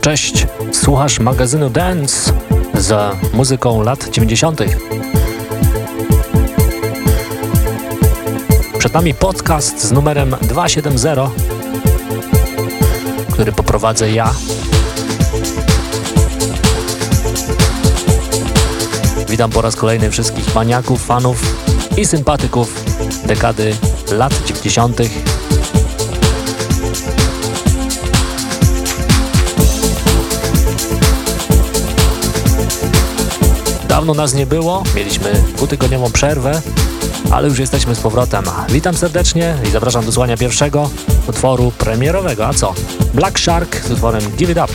Cześć, słuchasz magazynu Dance za muzyką lat 90. Przed nami podcast z numerem 270, który poprowadzę ja. Witam po raz kolejny wszystkich maniaków, fanów i sympatyków dekady lat 90. Dawno nas nie było, mieliśmy dwutygodniową przerwę, ale już jesteśmy z powrotem. Witam serdecznie i zapraszam do słuchania pierwszego utworu premierowego. A co? Black Shark z utworem Give It Up.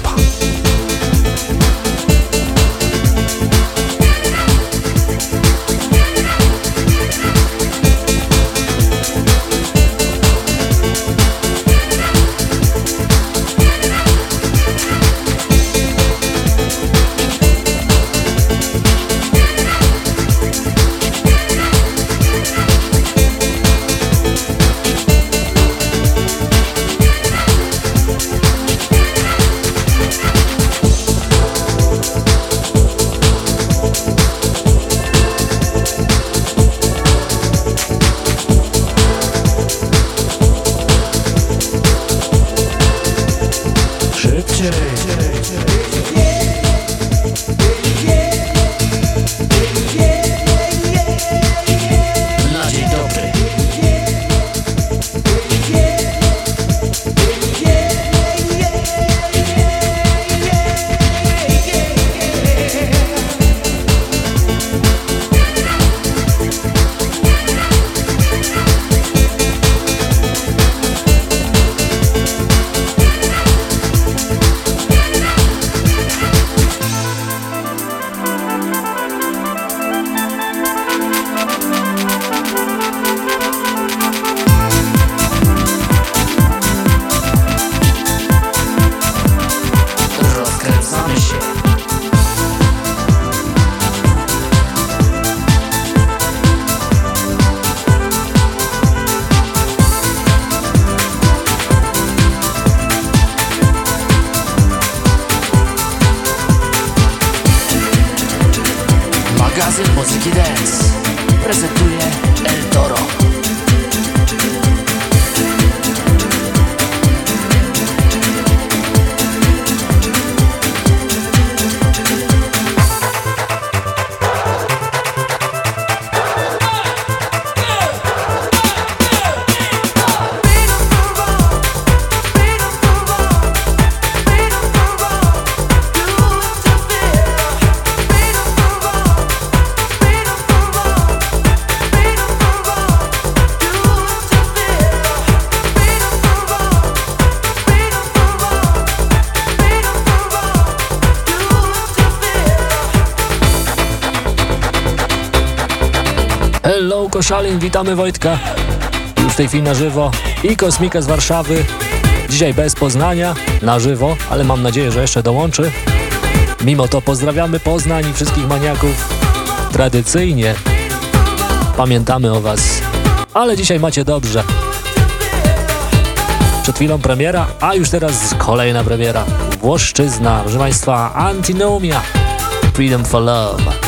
Koszalin, witamy Wojtka. Już w tej chwili na żywo i Kosmika z Warszawy. Dzisiaj bez Poznania, na żywo, ale mam nadzieję, że jeszcze dołączy. Mimo to pozdrawiamy Poznań i wszystkich maniaków. Tradycyjnie pamiętamy o Was, ale dzisiaj macie dobrze. Przed chwilą premiera, a już teraz kolejna premiera. Włoszczyzna, proszę Państwa, Antinomia, Freedom for Love.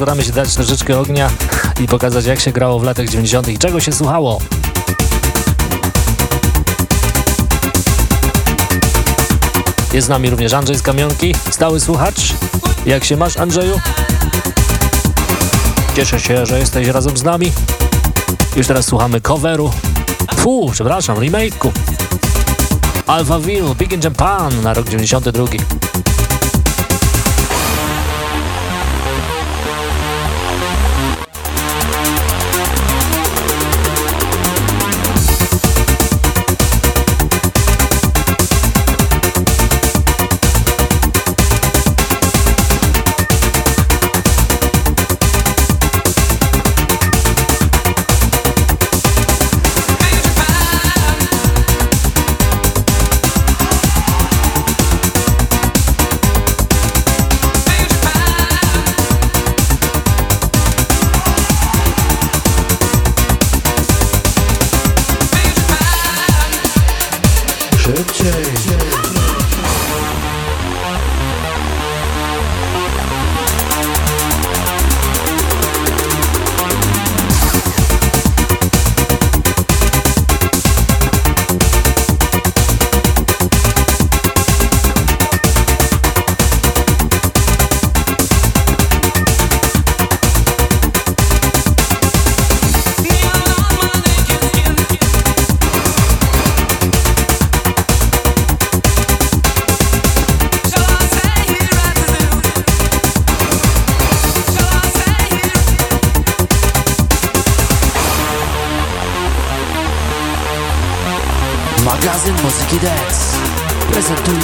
Postaramy się dać troszeczkę ognia i pokazać jak się grało w latach 90. i czego się słuchało. Jest z nami również Andrzej z Kamionki, stały słuchacz. Jak się masz Andrzeju? Cieszę się, że jesteś razem z nami. Już teraz słuchamy coveru. Fu, przepraszam, remake'u. Alphaville, Big in Japan na rok 92. a.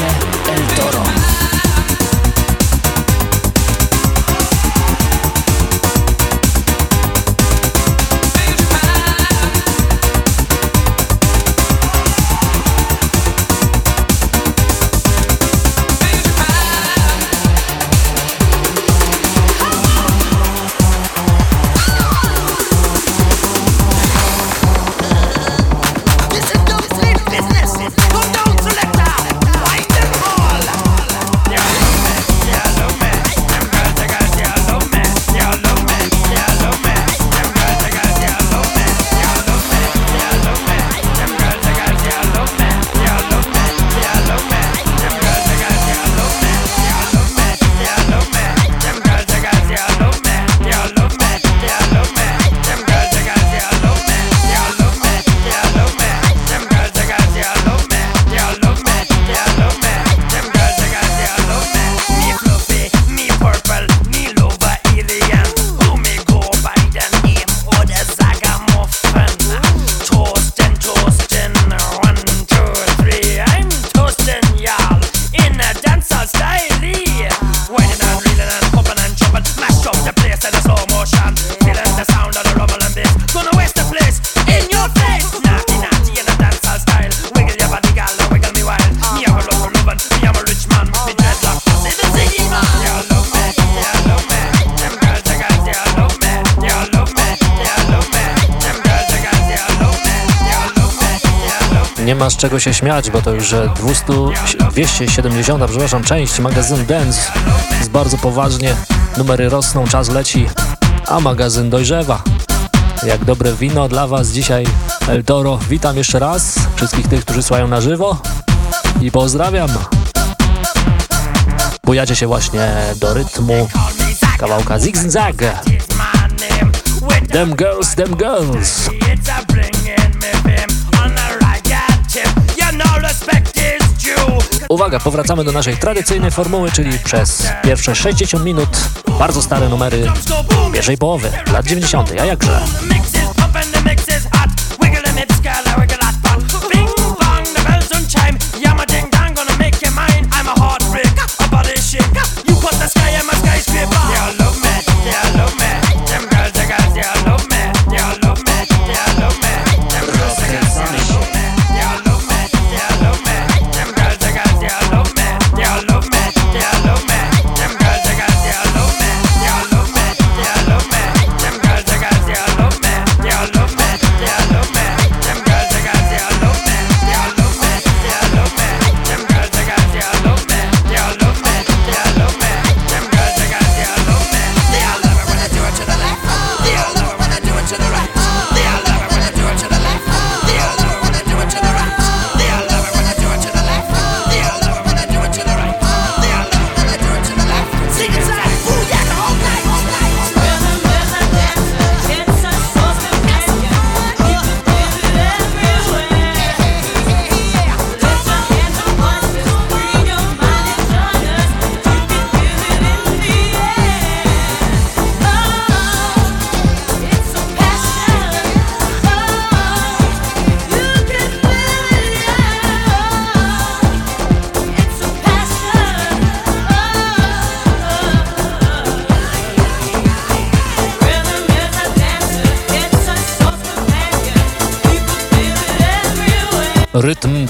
z czego się śmiać, bo to już 200, 270, przepraszam, część magazyn Dance jest bardzo poważnie, numery rosną, czas leci, a magazyn dojrzewa. Jak dobre wino dla Was dzisiaj El Toro. Witam jeszcze raz wszystkich tych, którzy słuchają na żywo i pozdrawiam. Bujacie się właśnie do rytmu kawałka Zig Zag. Them girls, them girls. Uwaga, powracamy do naszej tradycyjnej formuły, czyli przez pierwsze 60 minut bardzo stare numery pierwszej połowy lat 90. A jakże?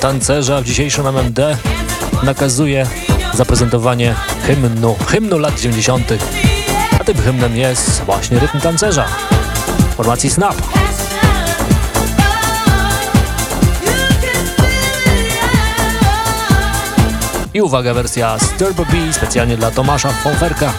Tancerza w dzisiejszym MMD nakazuje zaprezentowanie hymnu, hymnu lat 90. A tym hymnem jest właśnie rytm tancerza formacji Snap. I uwaga, wersja Sturbo B specjalnie dla Tomasza Fonferka.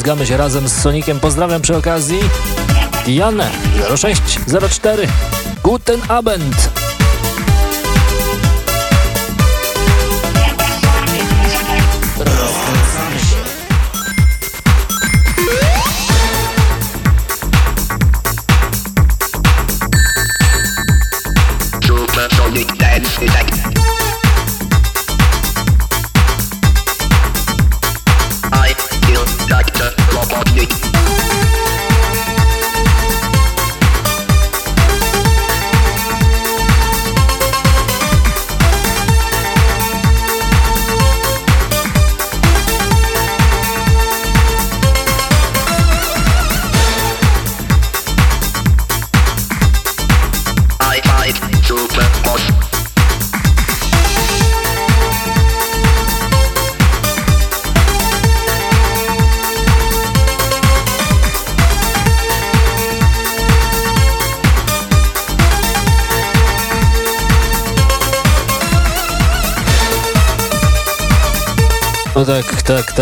Ślizgamy się razem z Sonikiem. Pozdrawiam przy okazji Janę 0604. Guten Abend.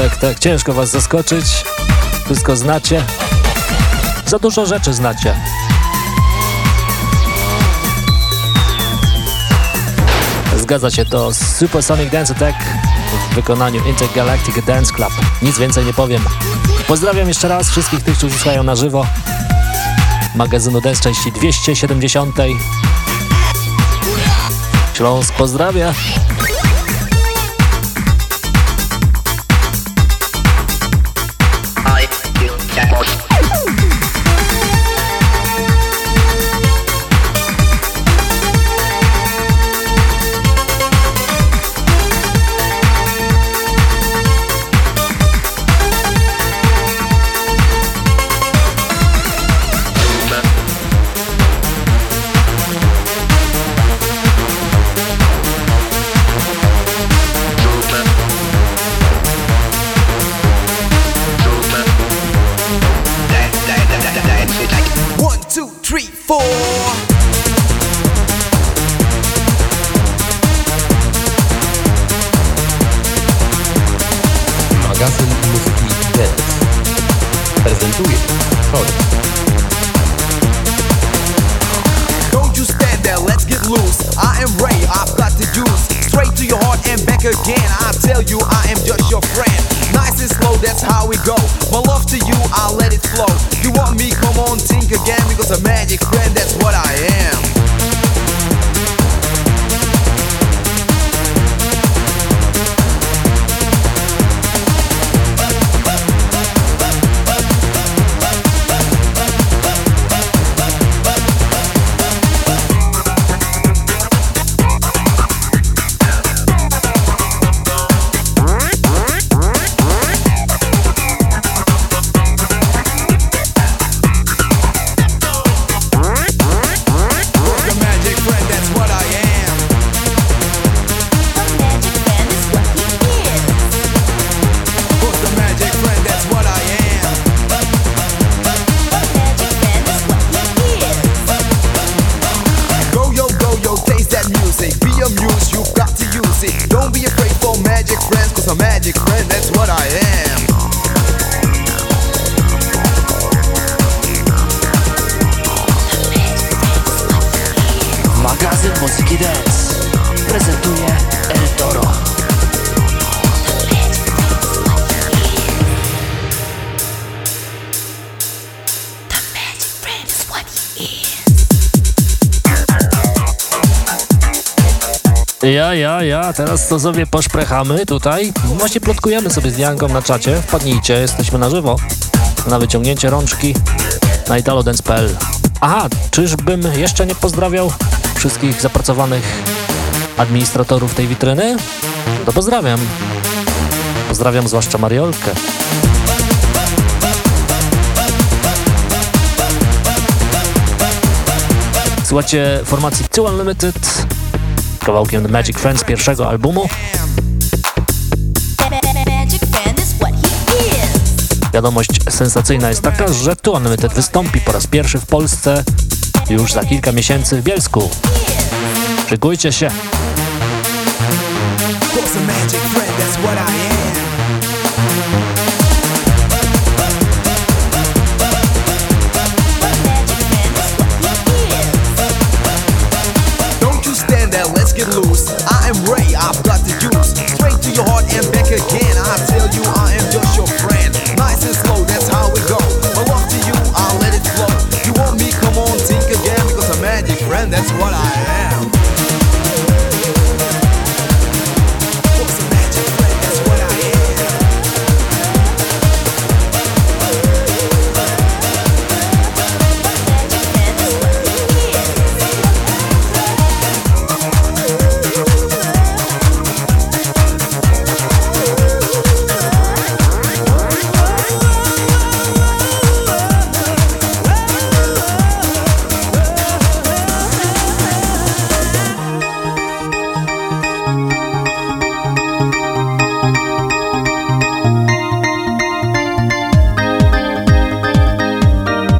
Tak, tak. Ciężko was zaskoczyć. Wszystko znacie. Za dużo rzeczy znacie. Zgadza się, to Supersonic Dance Attack w wykonaniu Intergalactic Dance Club. Nic więcej nie powiem. Pozdrawiam jeszcze raz wszystkich tych, którzy słuchają na żywo magazynu Dance części 270. Śląsk pozdrawia. Ja, ja, ja, teraz to sobie poszprechamy tutaj. Właśnie plotkujemy sobie z Janką na czacie. Wpadnijcie, jesteśmy na żywo. Na wyciągnięcie rączki na italodance.pl Aha, czyżbym jeszcze nie pozdrawiał wszystkich zapracowanych administratorów tej witryny? To pozdrawiam. Pozdrawiam zwłaszcza Mariolkę. Słuchajcie formacji Two Unlimited kawałkiem The Magic Friends pierwszego albumu. Wiadomość sensacyjna jest taka, że Two Unlimited wystąpi po raz pierwszy w Polsce już za kilka miesięcy w Bielsku. Szykujcie się!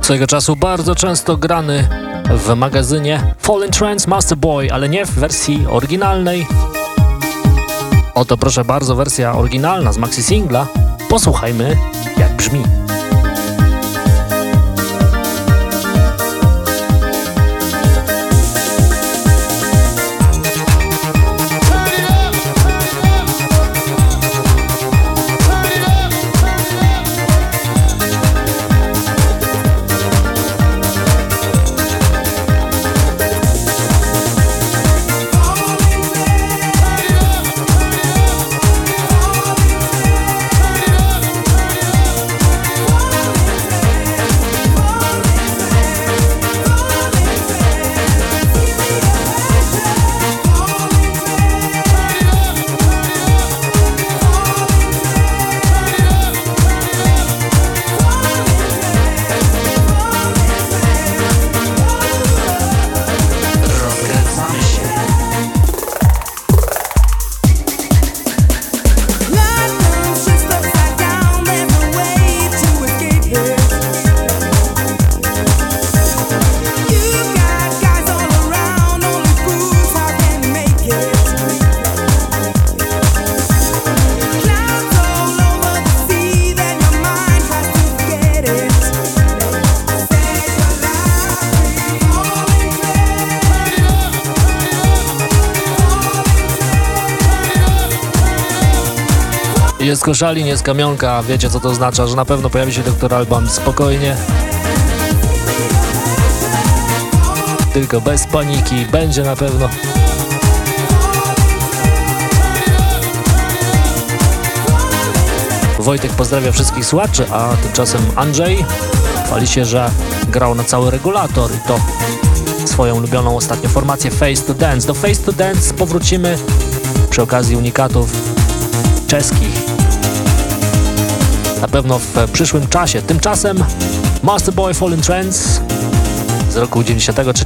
Swojego czasu bardzo często grany w magazynie Fallen Trance Master Boy, ale nie w wersji oryginalnej. Oto proszę bardzo wersja oryginalna z maxi singla. Posłuchajmy jak brzmi. Jest koszalin, jest kamionka, wiecie co to oznacza, że na pewno pojawi się doktor Alban spokojnie. Tylko bez paniki, będzie na pewno. Wojtek pozdrawia wszystkich słuchaczy, a tymczasem Andrzej chwali się, że grał na cały regulator i to swoją ulubioną ostatnio formację Face to Dance. Do Face to Dance powrócimy przy okazji unikatów czeskich. Na pewno w przyszłym czasie. Tymczasem Master Boy Fallen Trends z roku 93.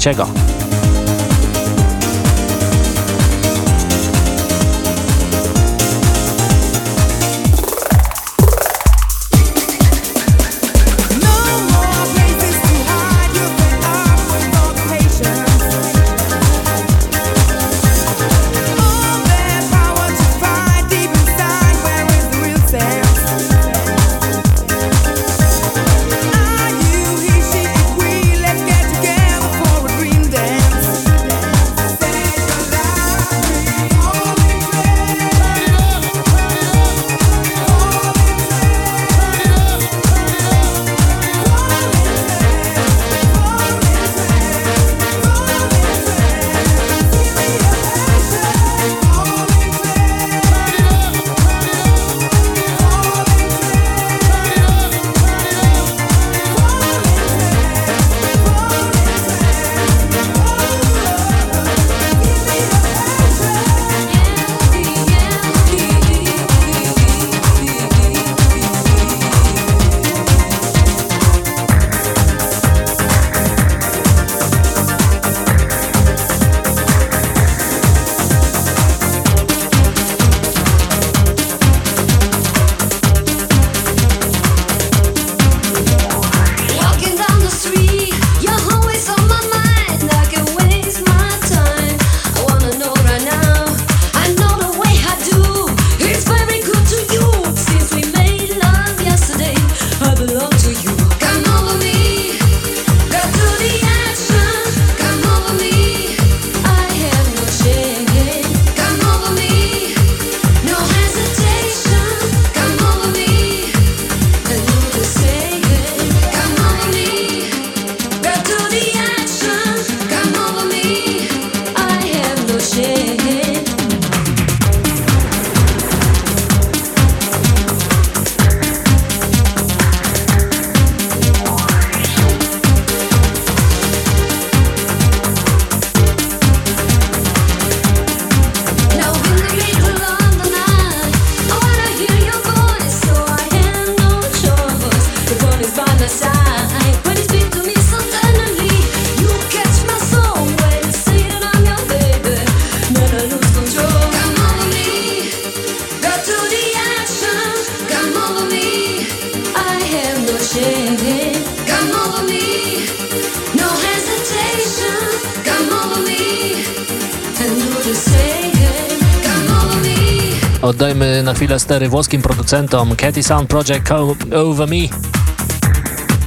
chwilę stery włoskim producentom Katy Sound Project Over Me,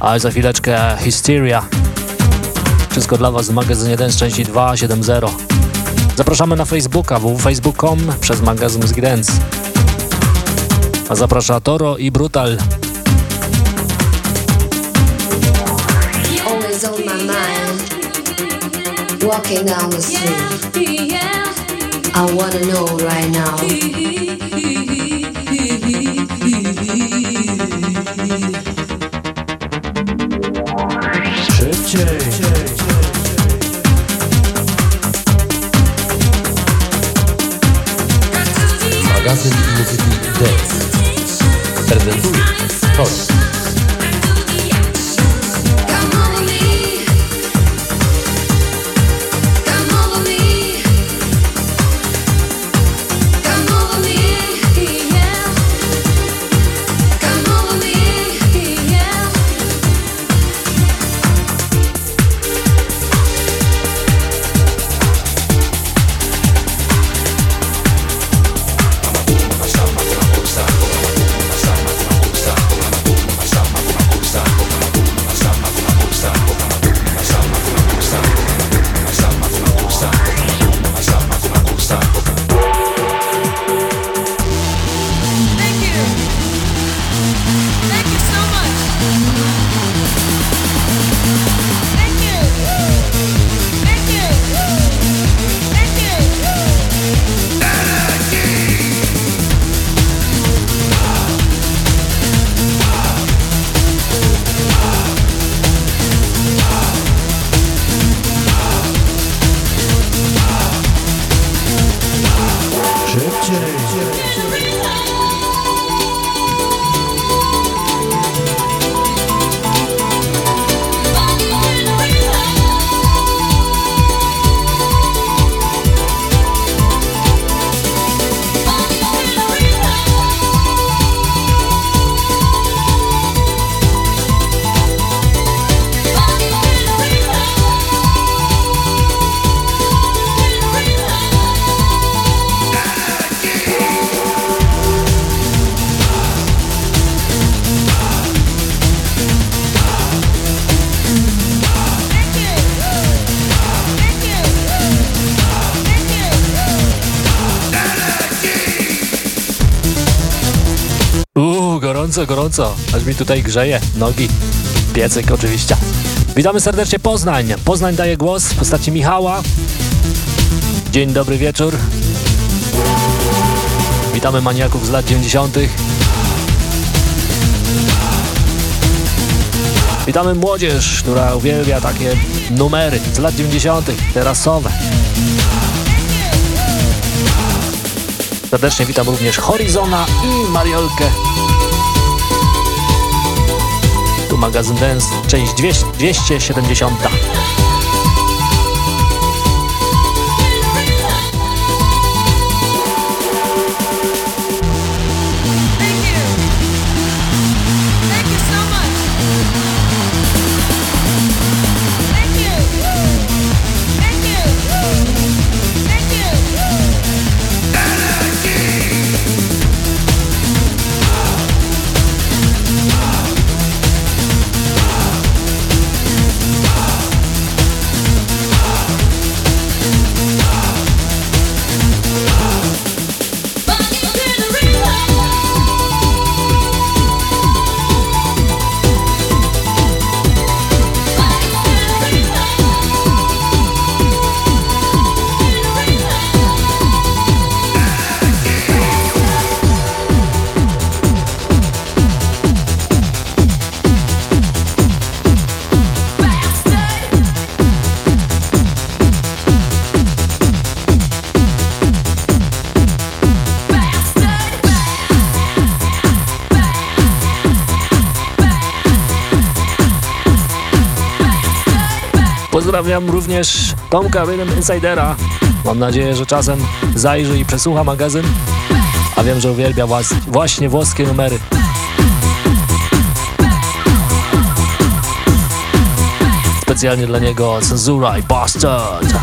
a za chwileczkę Hysteria. Wszystko dla Was w magazynie Dance części 2.7.0. Zapraszamy na Facebooka www.facebook.com przez magazyn Muzyki Dance. A zaprasza Toro i Brutal. Walking down the street. I wanna know right now. Magazyn muzyki Dance prezentuje Chodź gorąco, gorąco, aż mi tutaj grzeje nogi. Piecyk oczywiście. Witamy serdecznie Poznań. Poznań daje głos w postaci Michała. Dzień dobry wieczór. Witamy maniaków z lat 90. Witamy młodzież, która uwielbia takie numery z lat 90. terasowe. Serdecznie witam również Horizona i Mariolkę magazyn Dance, część 270. Pozdrawiam również Tomka Rhythm Insidera. Mam nadzieję, że czasem zajrzy i przesłucha magazyn, a wiem, że uwielbia właśnie włoskie numery. Specjalnie dla niego Cenzura i Bastard.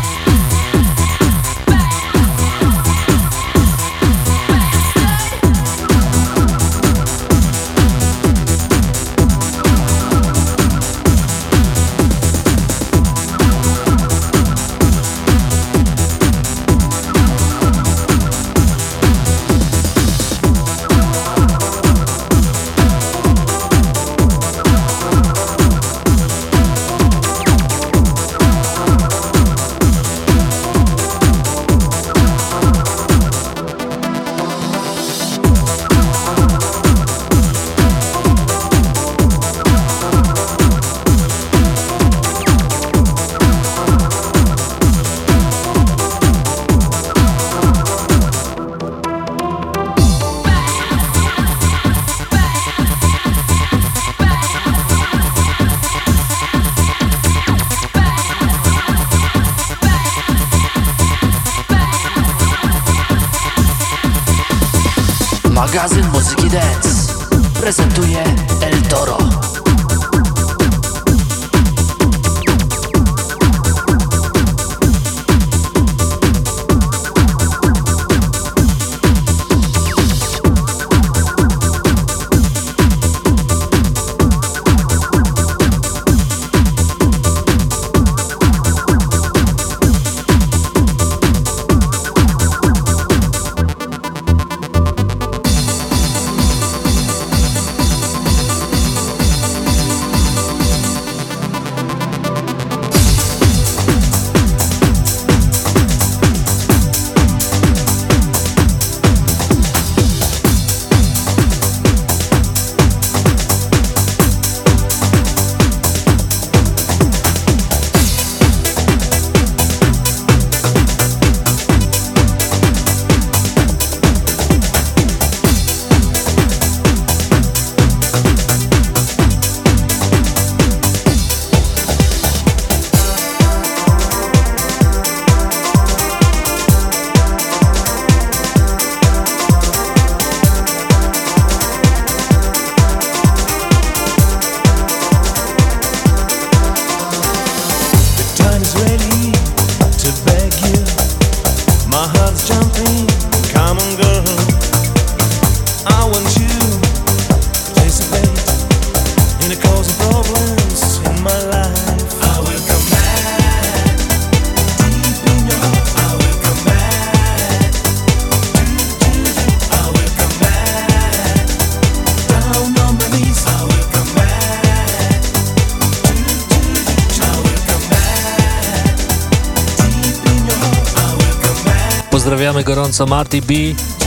Pozdrawiamy gorąco Marty B,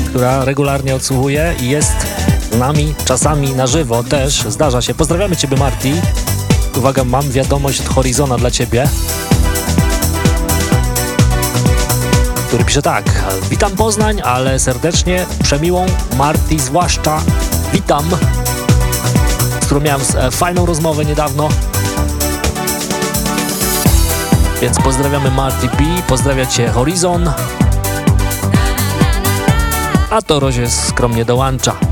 która regularnie odsłuchuje i jest z nami czasami na żywo też. Zdarza się. Pozdrawiamy Ciebie Marty. Uwaga, mam wiadomość od Horizona dla Ciebie. Który pisze tak. Witam Poznań, ale serdecznie przemiłą Marty zwłaszcza witam, z którą miałem e, fajną rozmowę niedawno. Więc pozdrawiamy Marty B, pozdrawia Cię Horizon a to Rozie skromnie dołącza.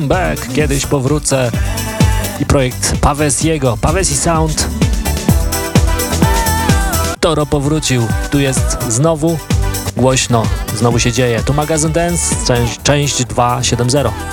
Come Back. Kiedyś powrócę. I projekt Pawesiego, Pawesi Sound. Toro powrócił. Tu jest znowu głośno. Znowu się dzieje. Tu magazyn Dance, część, część 270.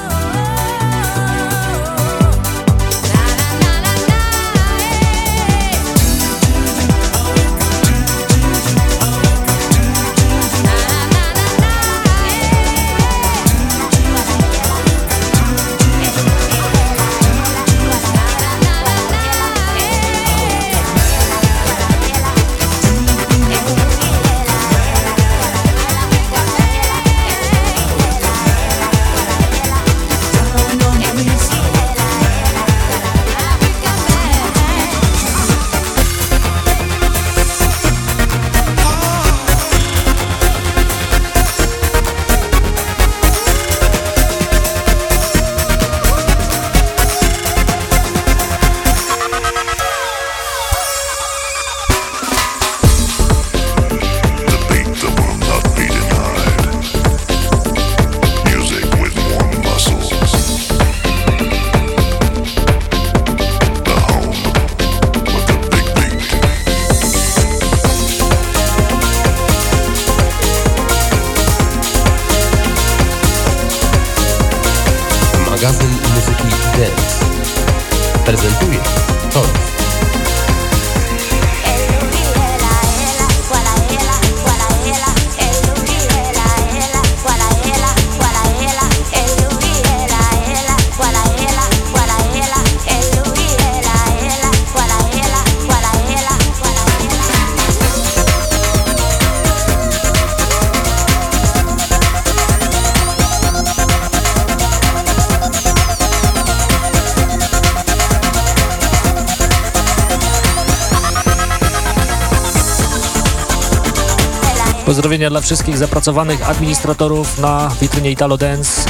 Pozdrowienia dla wszystkich zapracowanych administratorów na witrynie Italo Dance.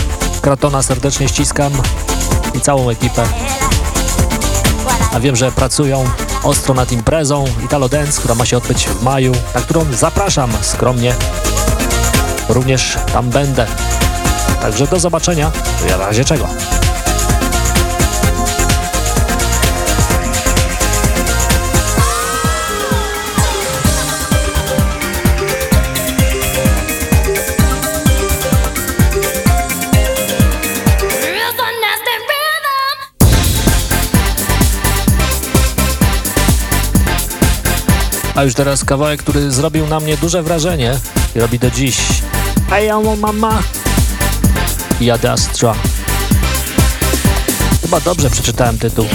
Kratona serdecznie ściskam i całą ekipę. A wiem, że pracują ostro nad imprezą Italo Dance, która ma się odbyć w maju, na którą zapraszam skromnie. Również tam będę. Także do zobaczenia. W razie czego. A już teraz kawałek, który zrobił na mnie duże wrażenie. i robi do dziś. Hey, mama i Adastra. Chyba dobrze przeczytałem tytuł.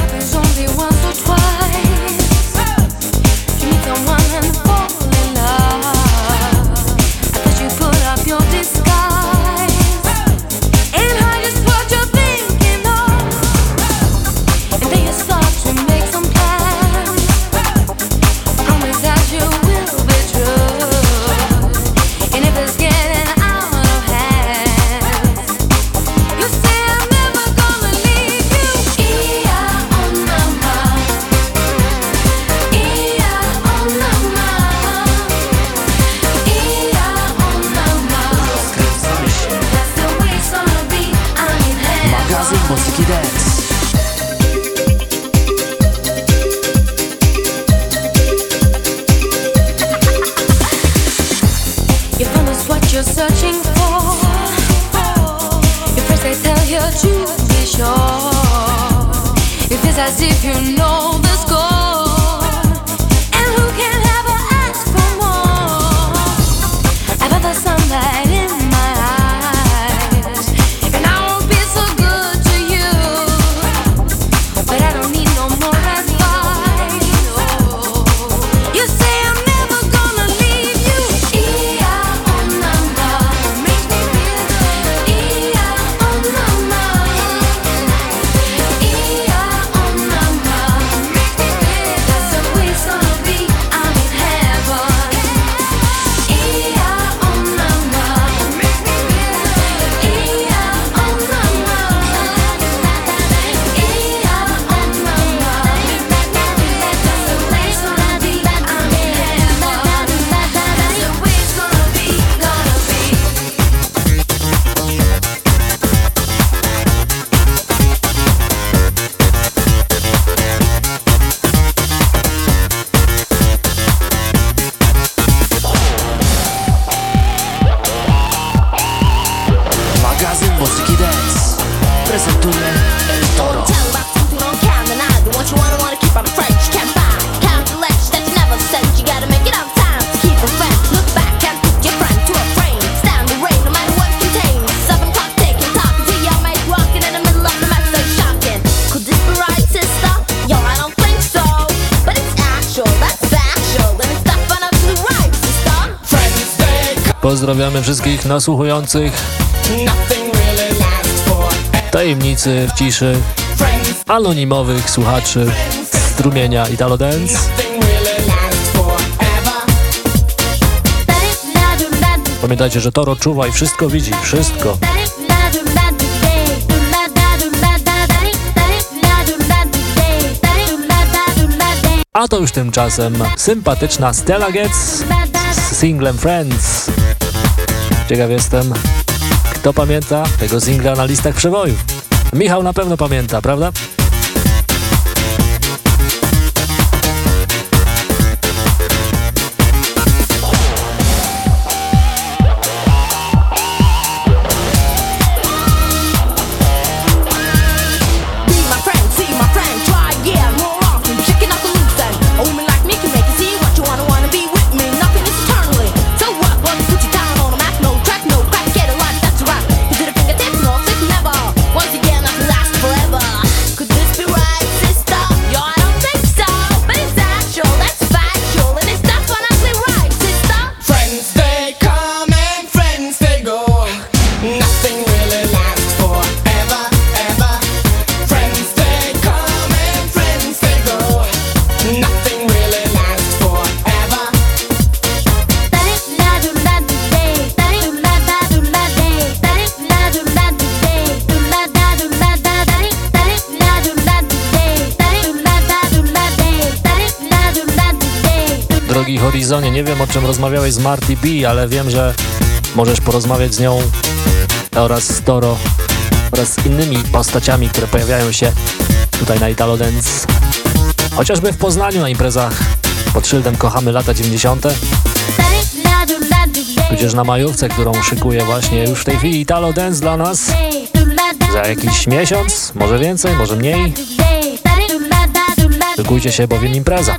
Pozdrawiamy wszystkich nasłuchujących tajemnicy w ciszy, anonimowych słuchaczy strumienia Italo Dance. Pamiętajcie, że Toro czuwa i wszystko widzi, wszystko. A to już tymczasem sympatyczna Stella Getz z singlem Friends. Ciekaw jestem, kto pamięta tego singla na listach przebojów. Michał na pewno pamięta, prawda? Nie wiem o czym rozmawiałeś z Marty B, ale wiem, że możesz porozmawiać z nią oraz z Toro oraz z innymi postaciami, które pojawiają się tutaj na Italo Dance. Chociażby w Poznaniu na imprezach pod szyldem Kochamy lata 90. Tudzież na majówce, którą szykuje właśnie już w tej chwili Italo Dance dla nas. Za jakiś miesiąc, może więcej, może mniej. Szykujcie się, bowiem impreza.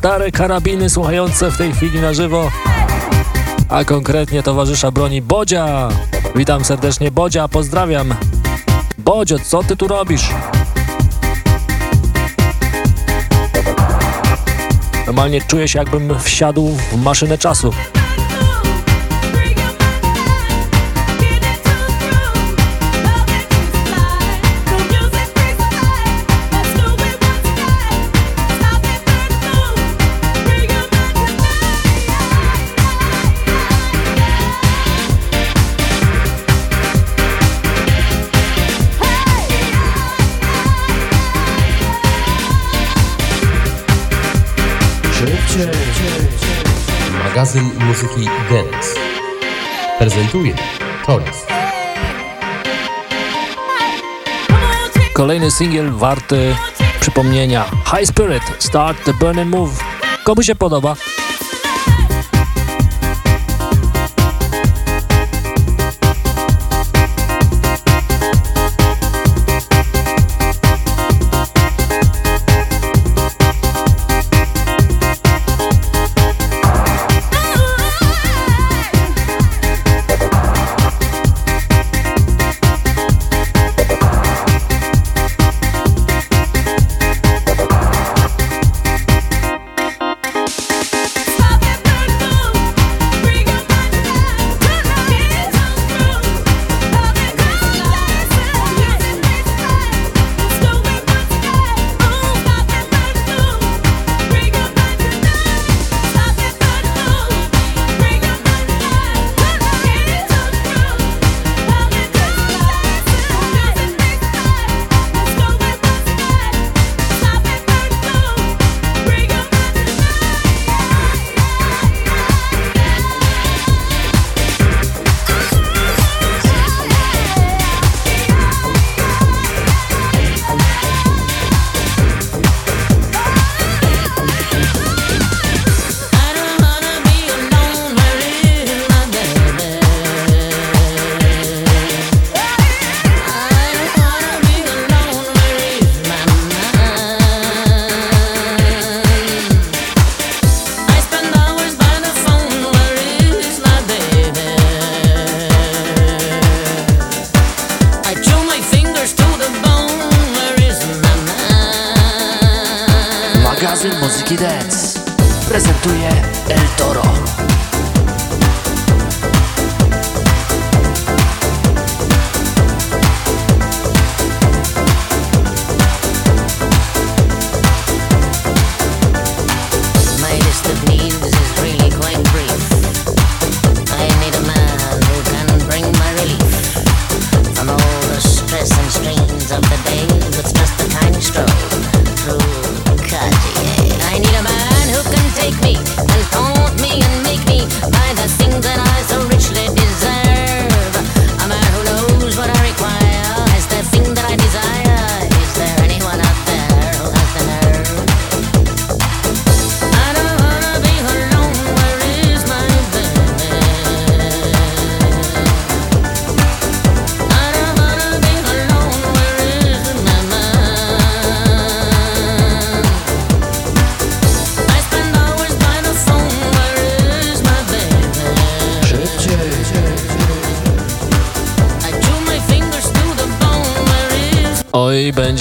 Stare karabiny słuchające w tej chwili na żywo, a konkretnie towarzysza broni Bodzia. Witam serdecznie Bodzia, pozdrawiam. Bodzio, co ty tu robisz? Normalnie czuję się jakbym wsiadł w maszynę czasu. Muzyki Dance. Prezentuje Toris. Kolejny singiel warty przypomnienia. High Spirit, Start the Burning Move. Komu się podoba?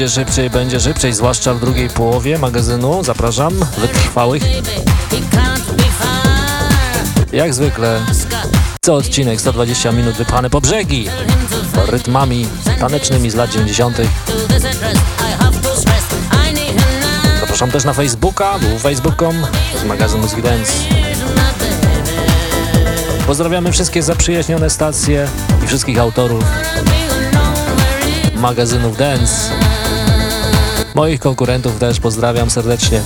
Szybciej, będzie szybciej, zwłaszcza w drugiej połowie magazynu. Zapraszam, wytrwałych. Jak zwykle, co odcinek 120 minut wypchany po brzegi, rytmami tanecznymi z lat 90. Zapraszam też na Facebooka, www.facebook.com z magazynu Muzyki Dance. Pozdrawiamy wszystkie zaprzyjaźnione stacje i wszystkich autorów magazynów Dance. Moich konkurentów też pozdrawiam serdecznie.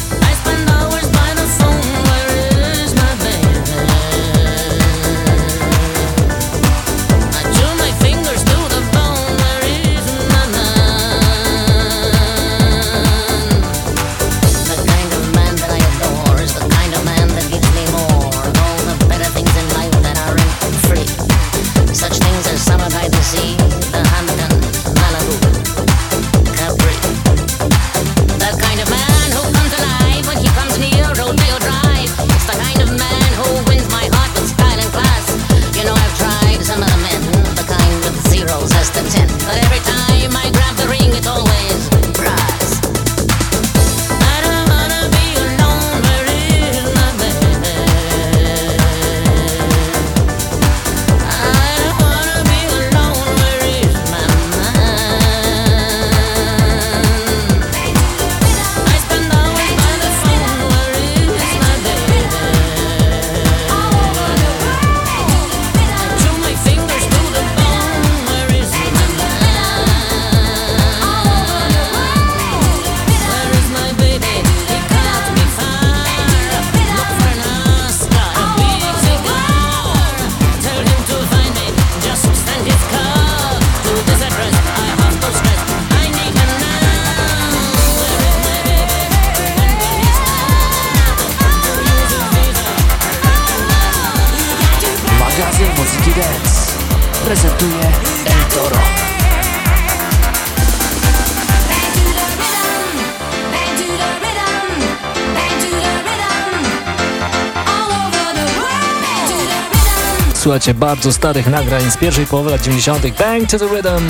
Słuchajcie bardzo starych nagrań z pierwszej połowy lat 90. Bang to the Rhythm.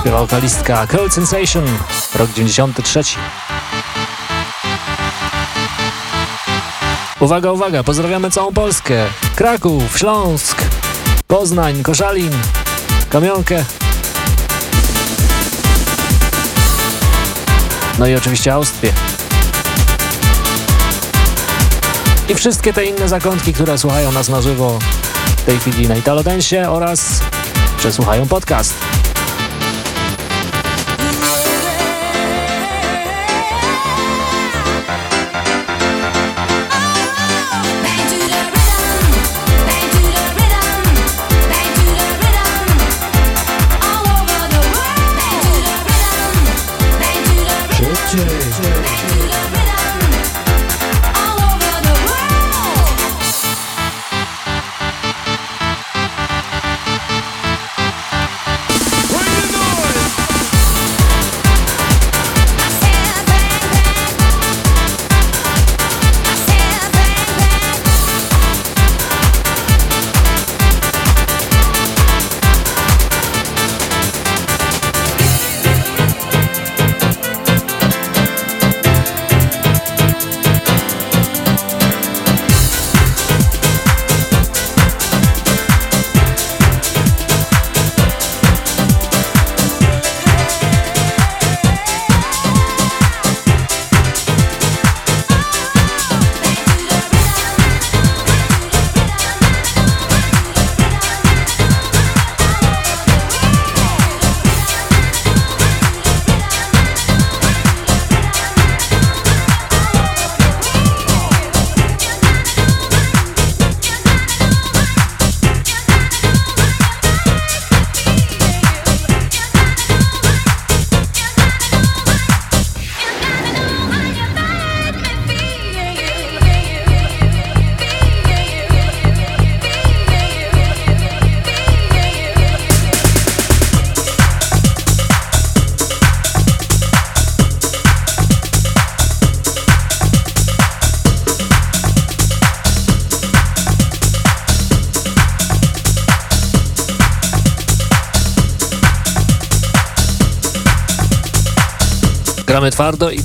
Śpiewa wokalistka Cold Sensation, rok 93. Uwaga, uwaga, pozdrawiamy całą Polskę. Kraków, Śląsk, Poznań, Koszalin, Kamionkę. No i oczywiście Austrię. I wszystkie te inne zakątki, które słuchają nas na żywo tej chwili na Italodensie oraz przesłuchają podcast.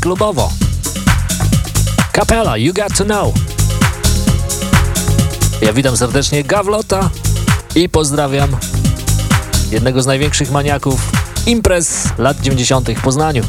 Klubowo. Kapela, You Got To Know. Ja witam serdecznie Gawlota i pozdrawiam jednego z największych maniaków imprez lat 90. w Poznaniu.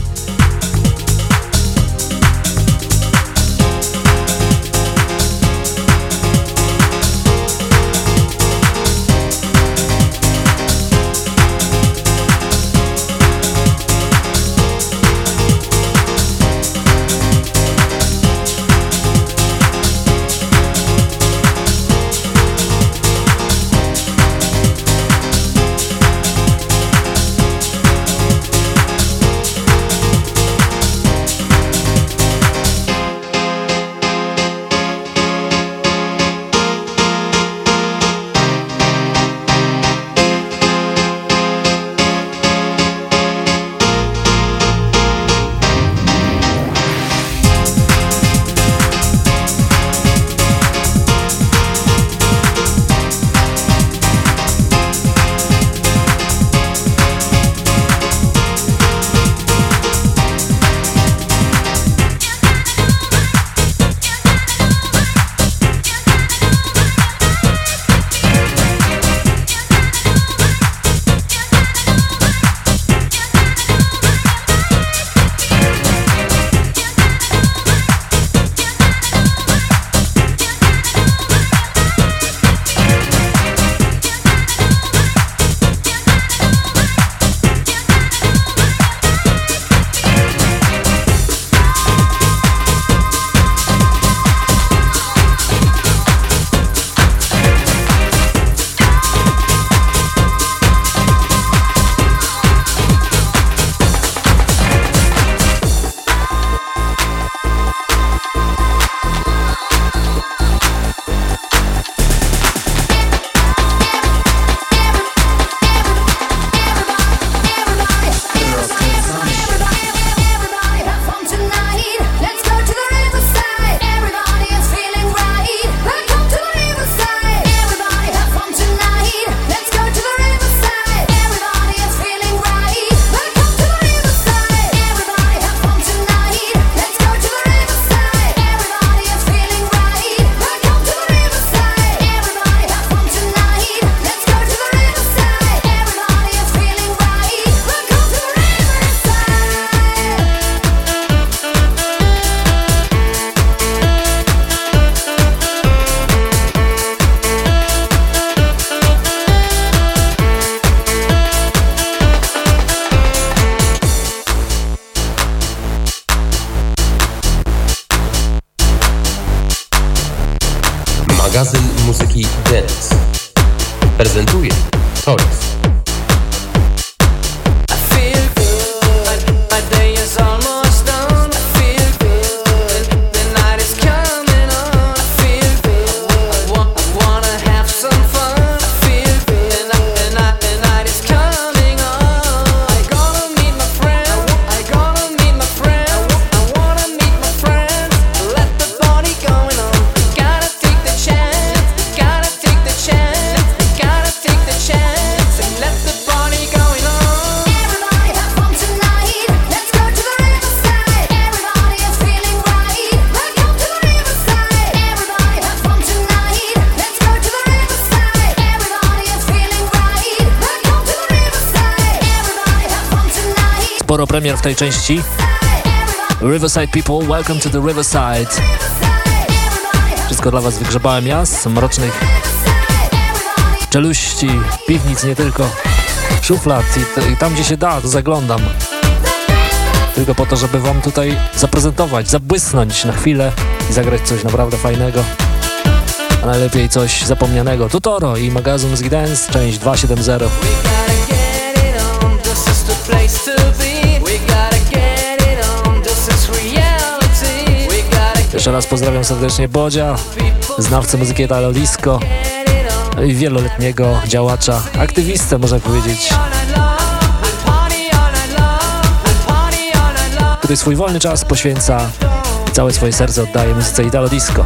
W tej części. Riverside People, welcome to the Riverside. Wszystko dla Was wygrzebałem ja z mrocznych czeluści, piwnic, nie tylko szuflad i, i tam gdzie się da, to zaglądam. Tylko po to, żeby Wam tutaj zaprezentować, zabłysnąć na chwilę i zagrać coś naprawdę fajnego. A najlepiej coś zapomnianego. Tutoro i magazyn Dance, część 270. Jeszcze raz pozdrawiam serdecznie Bodzia, znawcę muzyki Italo Disco i wieloletniego działacza, aktywistę można powiedzieć, który swój wolny czas poświęca i całe swoje serce oddaje muzyce Italo Disco.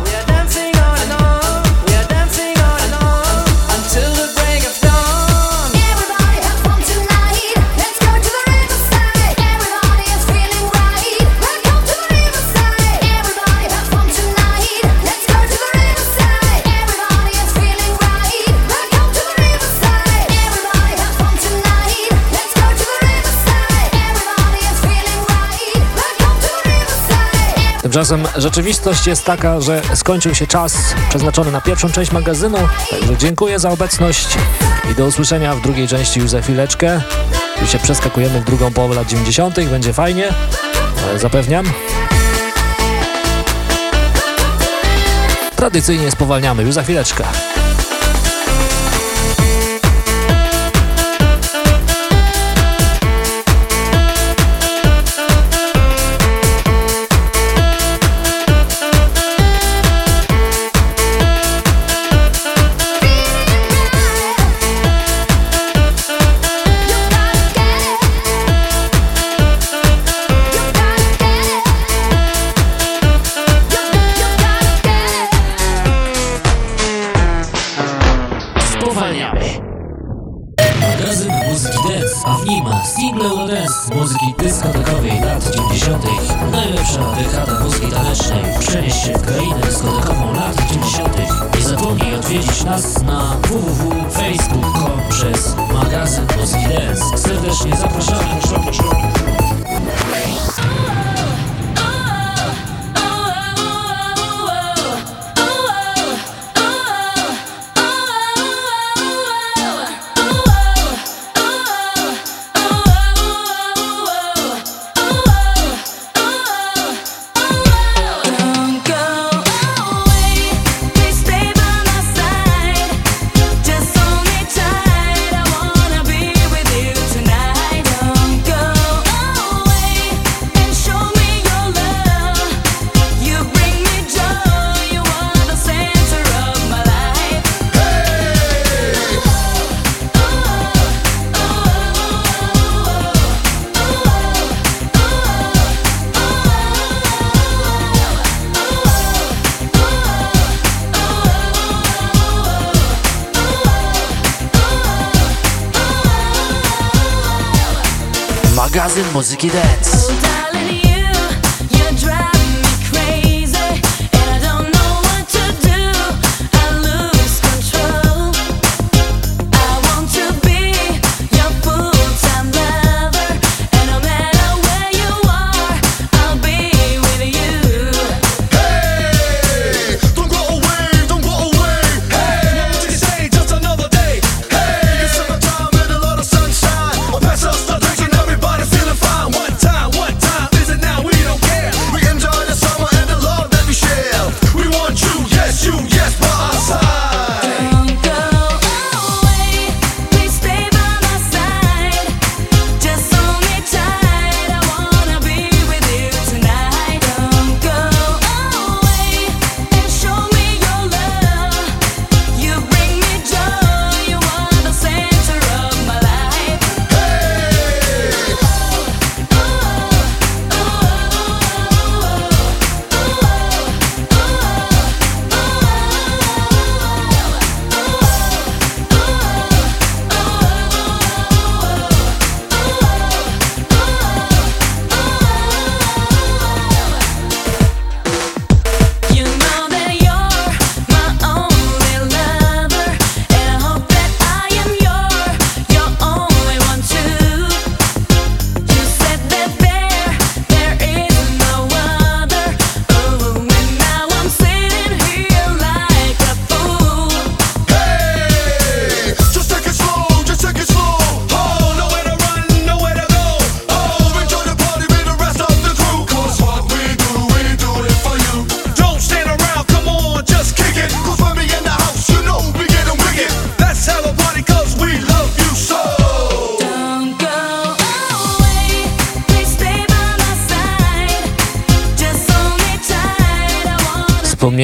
Tymczasem rzeczywistość jest taka, że skończył się czas przeznaczony na pierwszą część magazynu, także dziękuję za obecność i do usłyszenia w drugiej części już za chwileczkę. Już się przeskakujemy w drugą połowę lat 90., będzie fajnie, zapewniam. Tradycyjnie spowalniamy już za chwileczkę.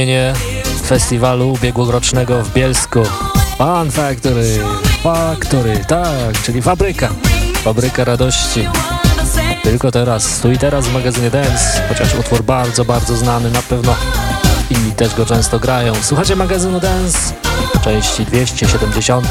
Wspomnienie festiwalu ubiegłorocznego w Bielsku. Pan Factory, Factory, tak, czyli fabryka, fabryka radości. Tylko teraz, tu i teraz w magazynie Dance, chociaż utwór bardzo, bardzo znany na pewno i też go często grają. Słuchajcie magazynu Dance, części 270.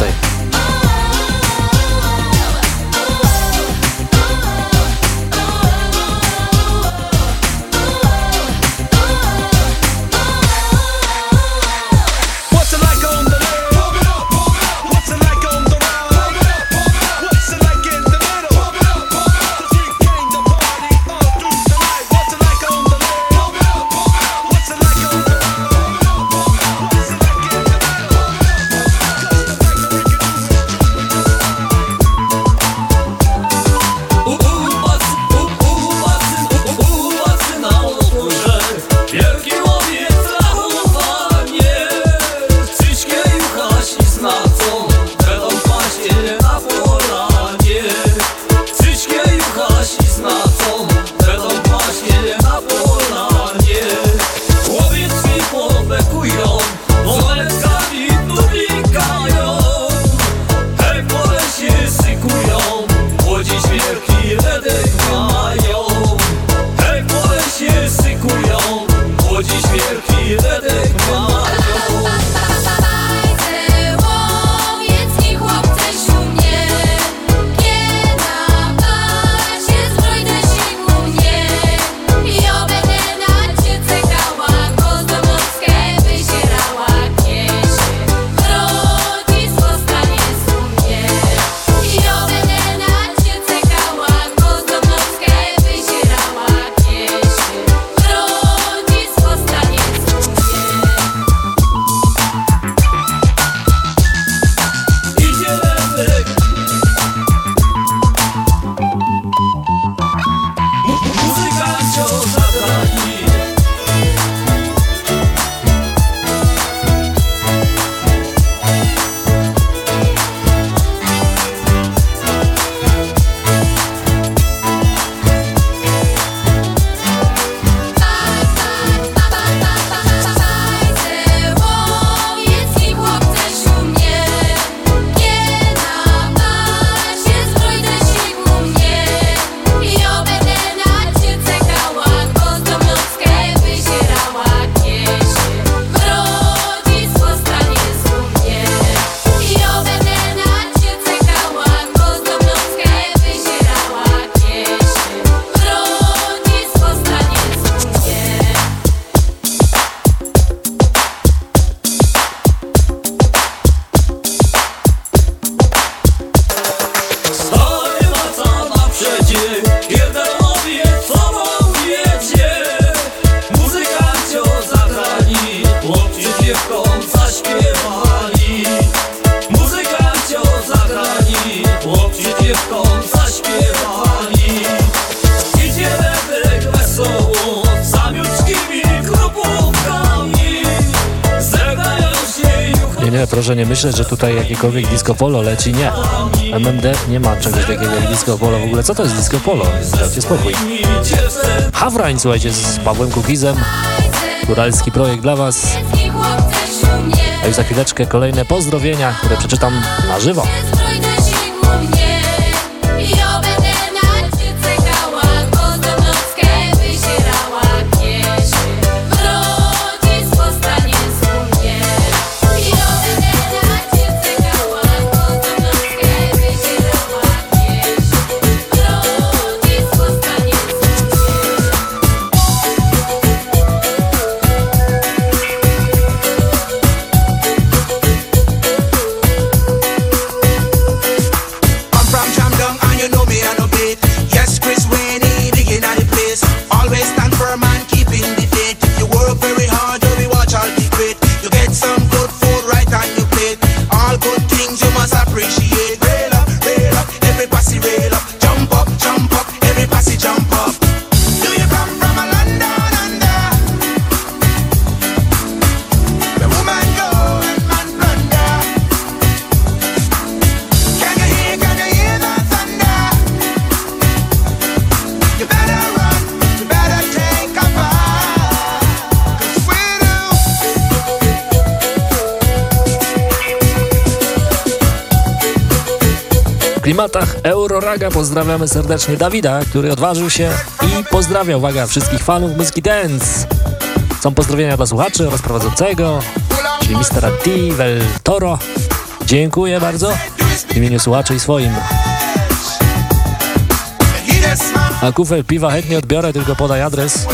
disco polo leci. Nie. MMD nie ma czegoś takiego jak disco polo. W ogóle co to jest disco polo? Dajcie spokój. Hawrain, słuchajcie, z Pawłem Kukizem. Góralski projekt dla Was. A już za chwileczkę kolejne pozdrowienia, które przeczytam na żywo. Euroraga pozdrawiamy serdecznie Dawida, który odważył się i pozdrawia, uwaga, wszystkich fanów muzyki dance. Są pozdrowienia dla słuchaczy oraz prowadzącego, czyli Mr. D. Vel Toro. Dziękuję bardzo w imieniu słuchaczy i swoim. A kufel piwa chętnie odbiorę, tylko podaj adres.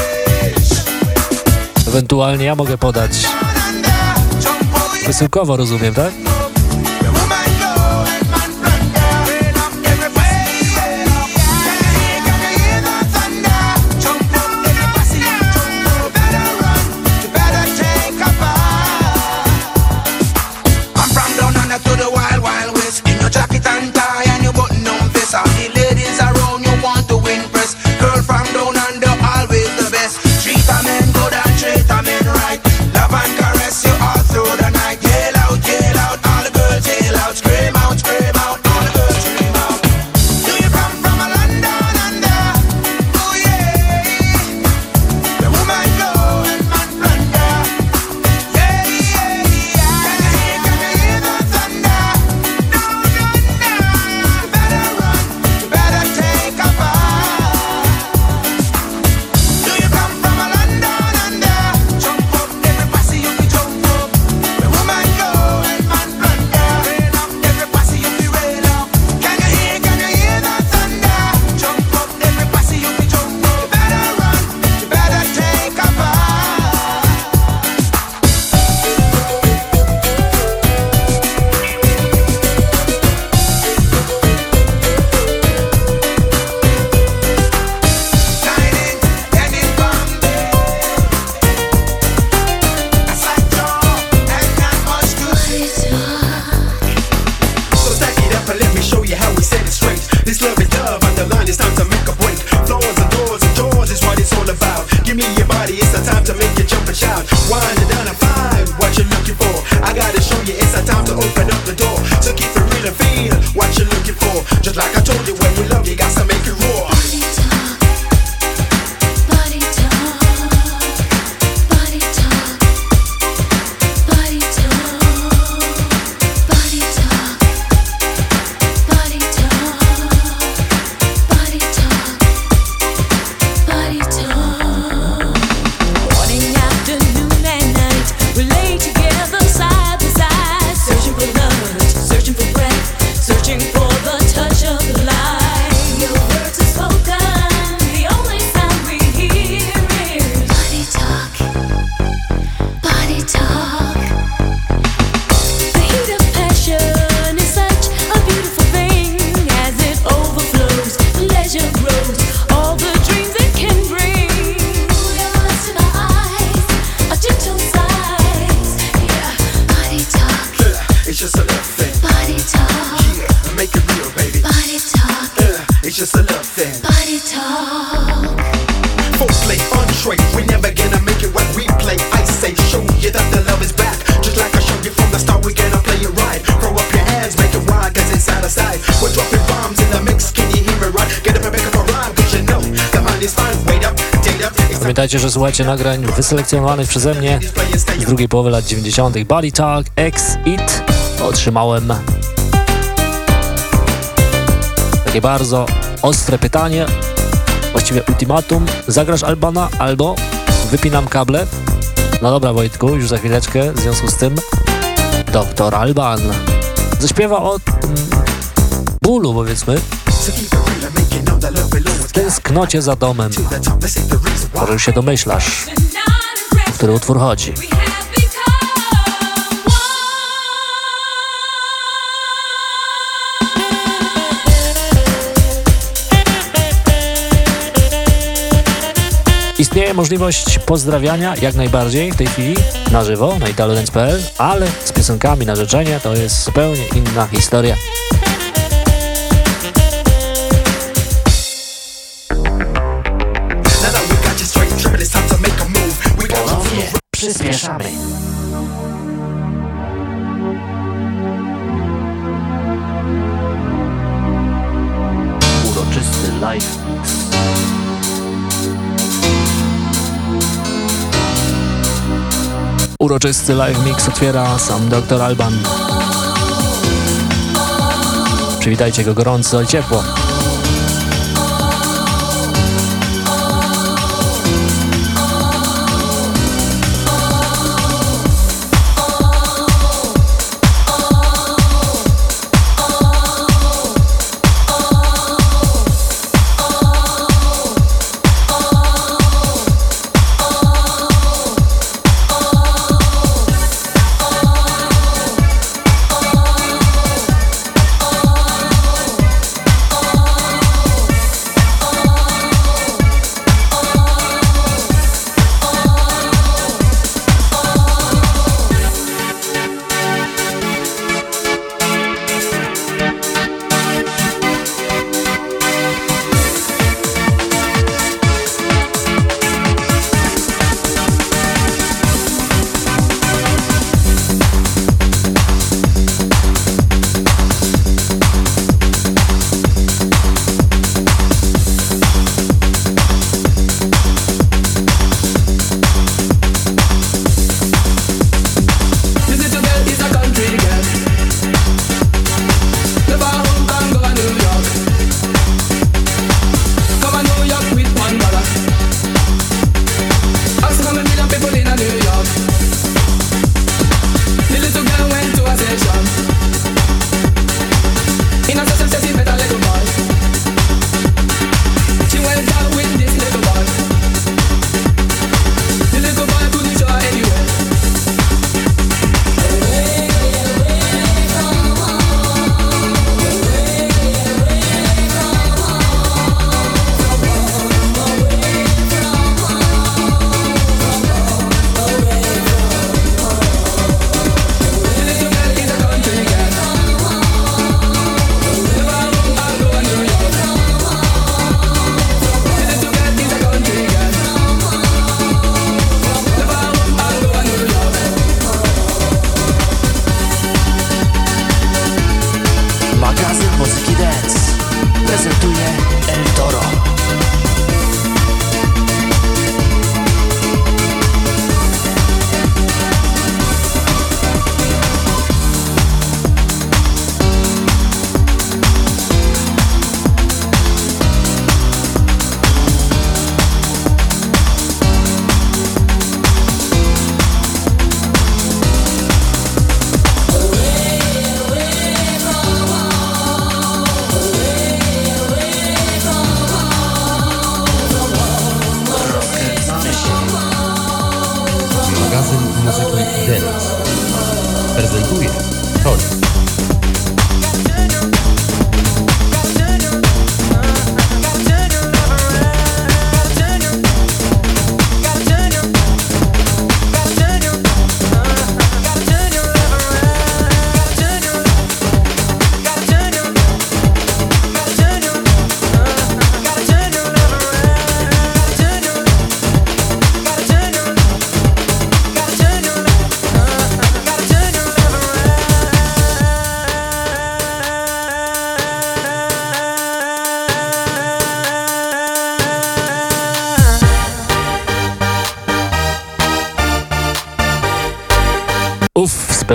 Ewentualnie ja mogę podać. Wysyłkowo rozumiem, tak? Pamiętajcie, że słuchacie nagrań wyselekcjonowanych przeze mnie z drugiej połowy lat 90. Body Talk X It otrzymałem takie bardzo ostre pytanie, właściwie ultimatum. Zagrasz Albana albo wypinam kable? No dobra Wojtku, już za chwileczkę, w związku z tym Doktor Alban zaśpiewa o mm, bólu powiedzmy tęsknocie za domem. Może już się domyślasz, o który utwór chodzi. Istnieje możliwość pozdrawiania jak najbardziej w tej chwili na żywo na italodance.pl, ale z piosenkami na życzenie to jest zupełnie inna historia. Uroczysty live mix otwiera sam Dr. Alban. Przywitajcie go gorąco i ciepło.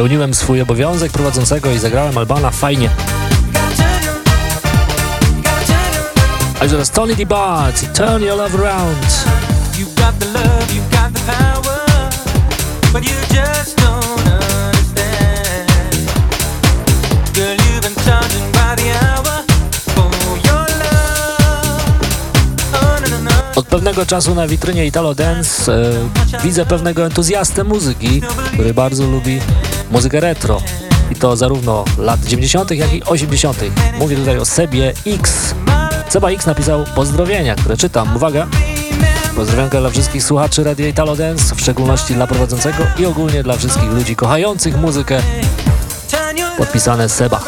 Spełniłem swój obowiązek prowadzącego i zagrałem Albana fajnie. A teraz Tony D. Bart, Turn Your Love Around. You've got the love, you've got the power, but you just don't understand. Girl, you've been charging by the hour for your love. Oh, no, no, no. Od pewnego czasu na witrynie Italo Dance e, widzę pewnego entuzjastę muzyki, który bardzo lubi muzykę retro. I to zarówno lat 90., jak i 80. Mówię tutaj o Sebie X. Seba X napisał pozdrowienia, które czytam. Uwaga! Pozdrowionka dla wszystkich słuchaczy Radio Italo Dance, w szczególności dla prowadzącego i ogólnie dla wszystkich ludzi kochających muzykę. Podpisane Seba.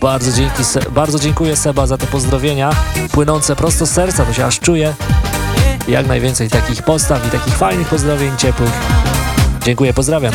Bardzo, dzięki, bardzo dziękuję Seba za te pozdrowienia, płynące prosto z serca, to się aż czuje jak najwięcej takich postaw i takich fajnych pozdrowień ciepłych. Dziękuję, pozdrawiam.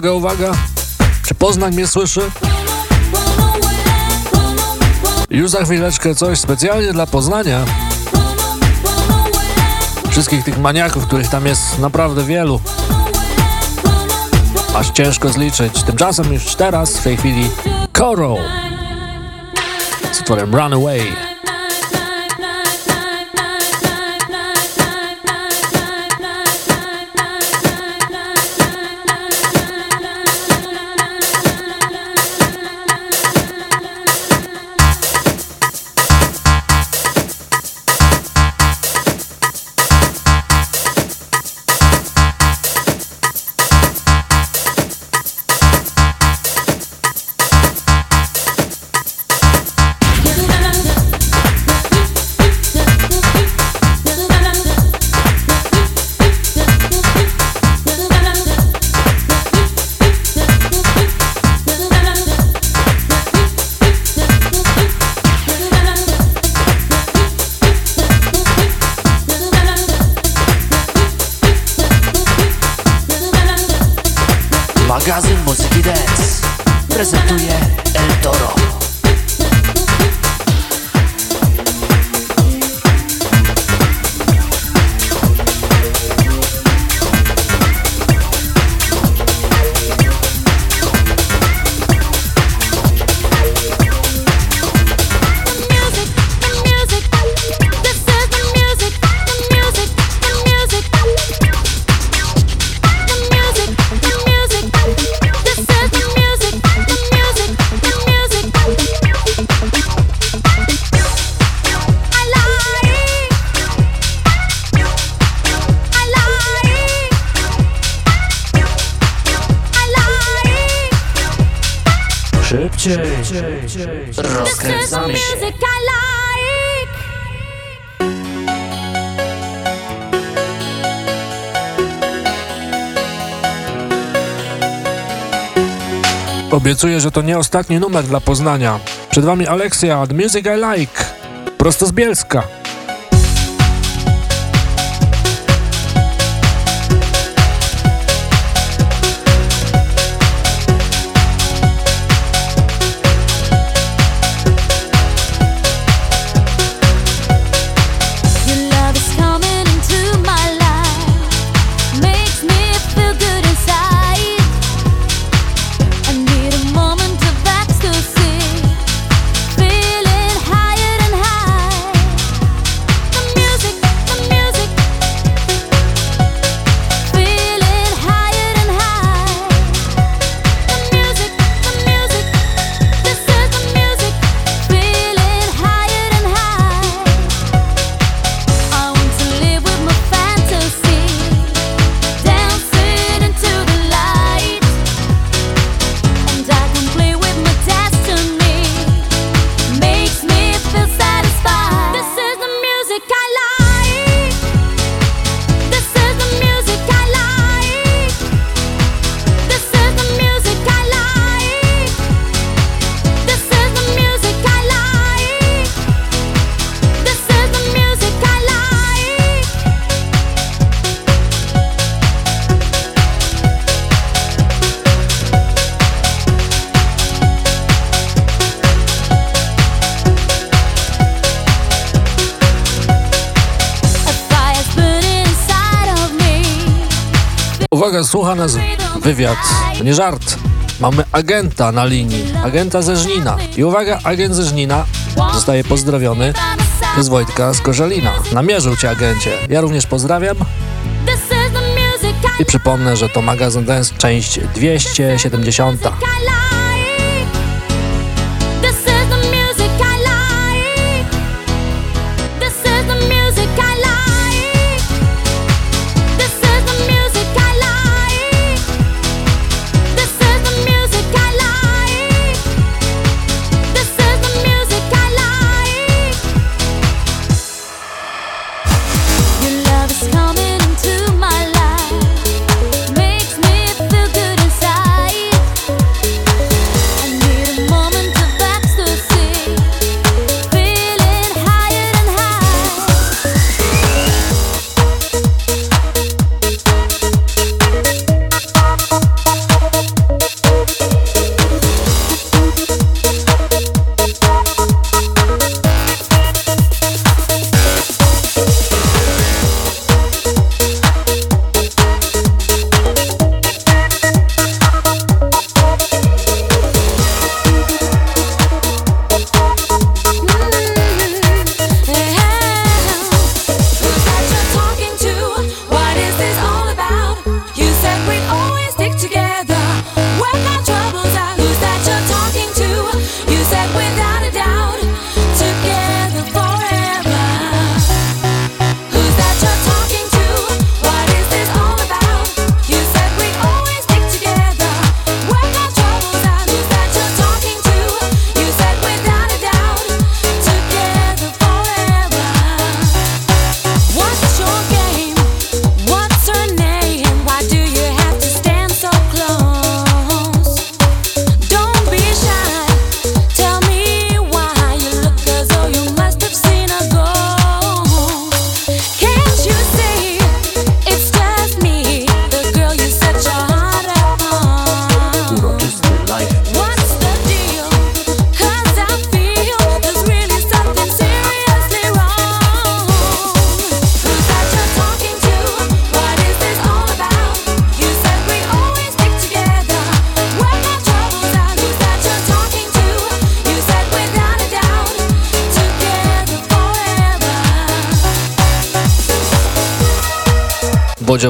Uwaga, uwaga! Czy Poznań mnie słyszy? Już za chwileczkę coś specjalnie dla Poznania. Wszystkich tych maniaków, których tam jest naprawdę wielu. Aż ciężko zliczyć. Tymczasem już teraz, w tej chwili, Koro z utworem Runaway. Obiecuję, że to nie ostatni numer dla Poznania. Przed Wami Alexia, The Music I Like, prosto z Bielska. Nas wywiad. To nie żart. Mamy agenta na linii, agenta ze Żnina. I uwaga, agent ze Żnina zostaje pozdrowiony przez Wojtka z Korzalina. Namierzył cię agencie. Ja również pozdrawiam. I przypomnę, że to magazyn Dance, część 270.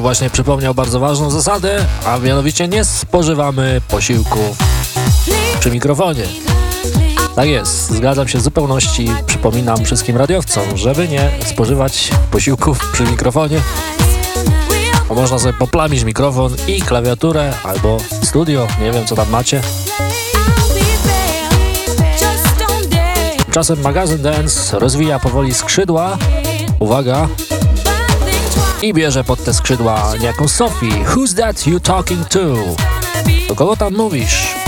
Właśnie przypomniał bardzo ważną zasadę, a mianowicie nie spożywamy posiłków przy mikrofonie. Tak jest, zgadzam się w zupełności. Przypominam wszystkim radiowcom, żeby nie spożywać posiłków przy mikrofonie. Bo można sobie poplamić mikrofon i klawiaturę albo studio, nie wiem co tam macie. Czasem magazyn Dance rozwija powoli skrzydła. Uwaga! I bierze pod te skrzydła niejaką Sophie. Who's that you talking to? Do kogo tam mówisz?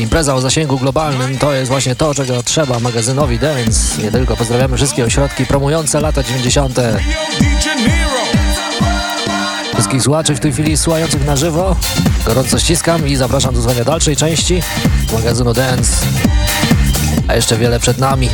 Impreza o zasięgu globalnym to jest właśnie to, czego trzeba magazynowi Dance. Nie tylko pozdrawiamy wszystkie ośrodki promujące lata 90. Wszystkich słuchaczy w tej chwili słuchających na żywo gorąco ściskam i zapraszam do słuchania dalszej części magazynu Dance. A jeszcze wiele przed nami.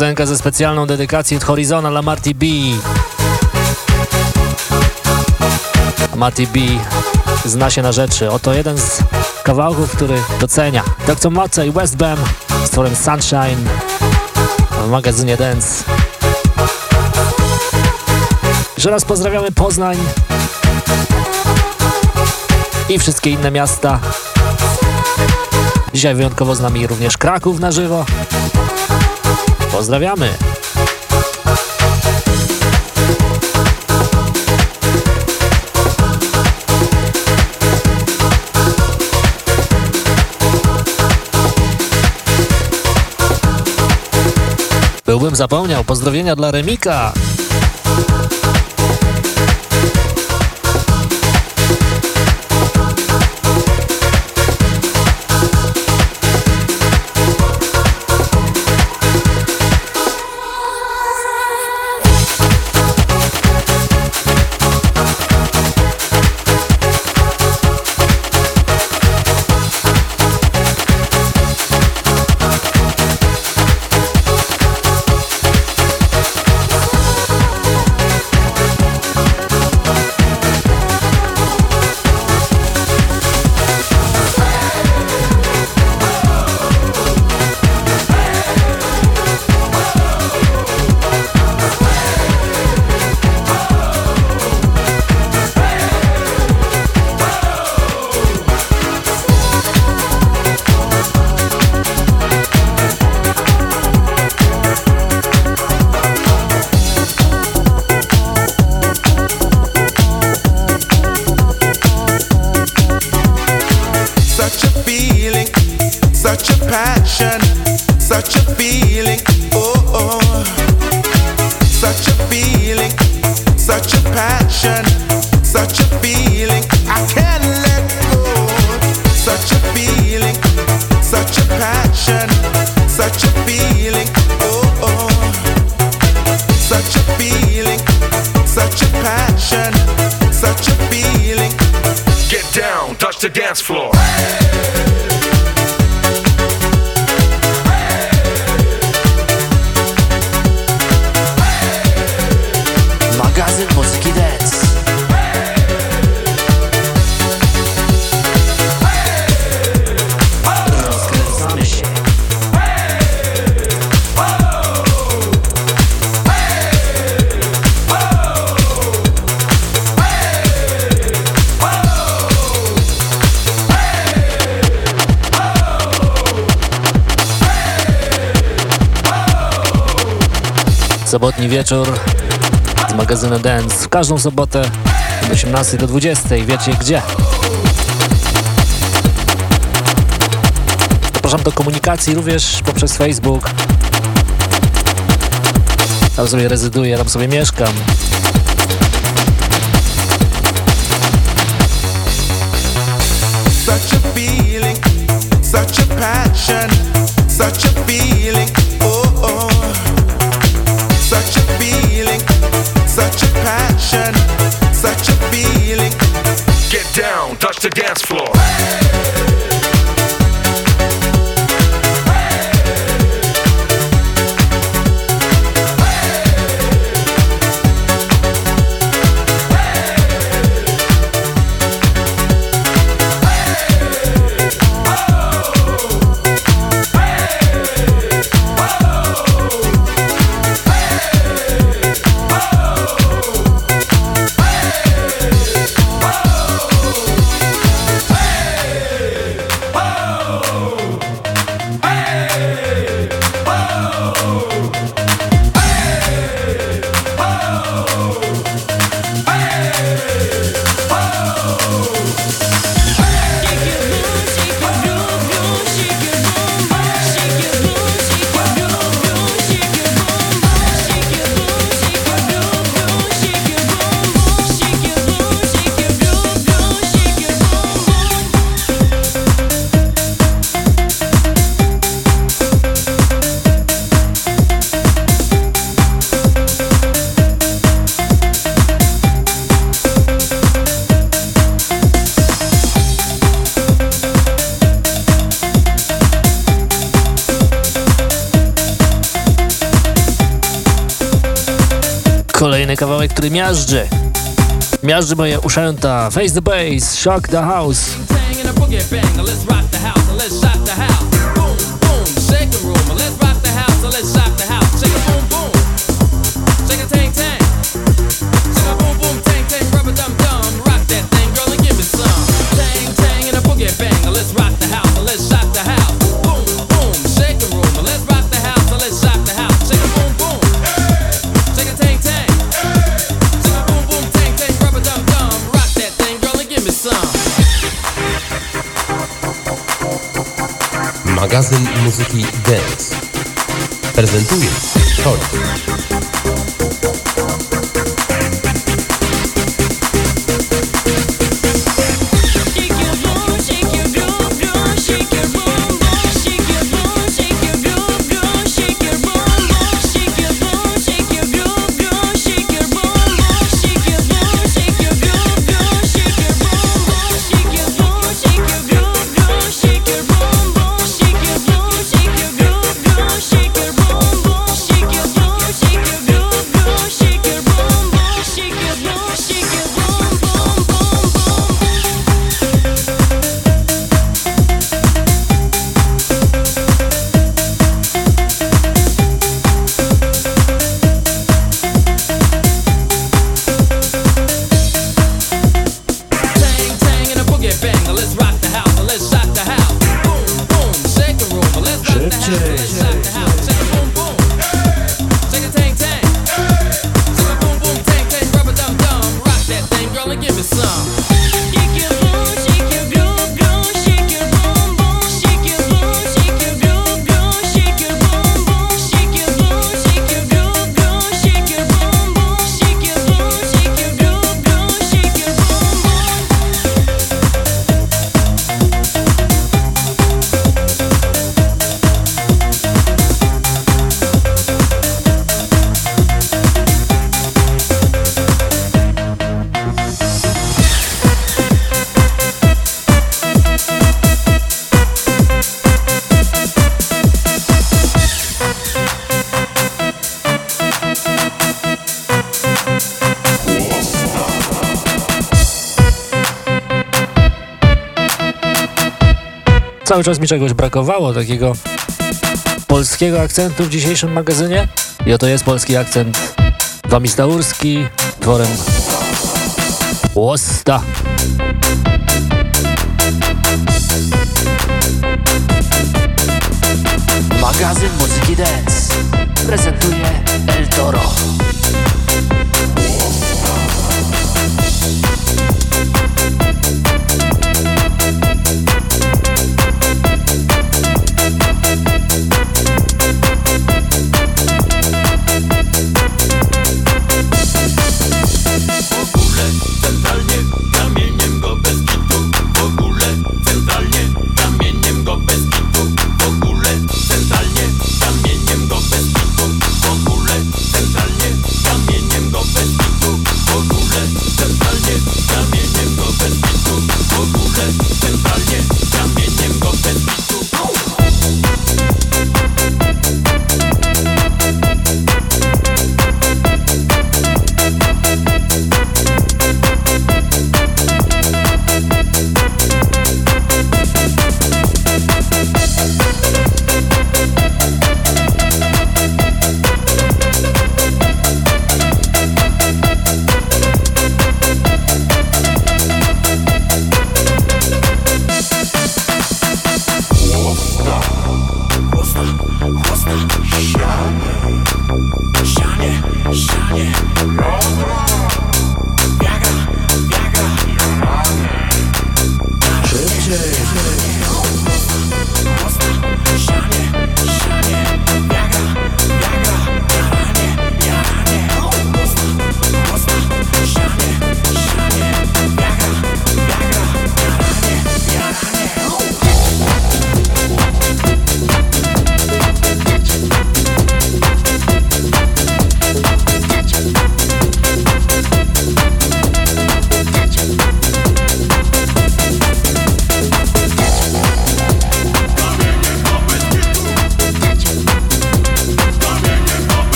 Piosenka ze specjalną dedykacją od Horizona dla Marty B. Marty B zna się na rzeczy. Oto jeden z kawałków, który docenia. Dr. Moce i Westbam z tworem Sunshine w magazynie Dance. Jeszcze raz pozdrawiamy Poznań i wszystkie inne miasta. Dzisiaj wyjątkowo z nami również Kraków na żywo. Pozdrawiamy! Byłbym zapomniał. Pozdrowienia dla Remika. Każdą sobotę od 18 do 20. Wiecie gdzie? Zapraszam do komunikacji również poprzez Facebook. Tam sobie rezyduję, tam sobie mieszkam. Such a feeling, such a passion, który miażdży. Miażdży moje uszęta. Face the bass, shock the house. Magazyn muzyki Dance prezentuje Torik. Cały czas mi czegoś brakowało, takiego polskiego akcentu w dzisiejszym magazynie. I oto jest polski akcent Wamistaurski tworem Łosta. Magazyn Muzyki Dance prezentuje El Toro.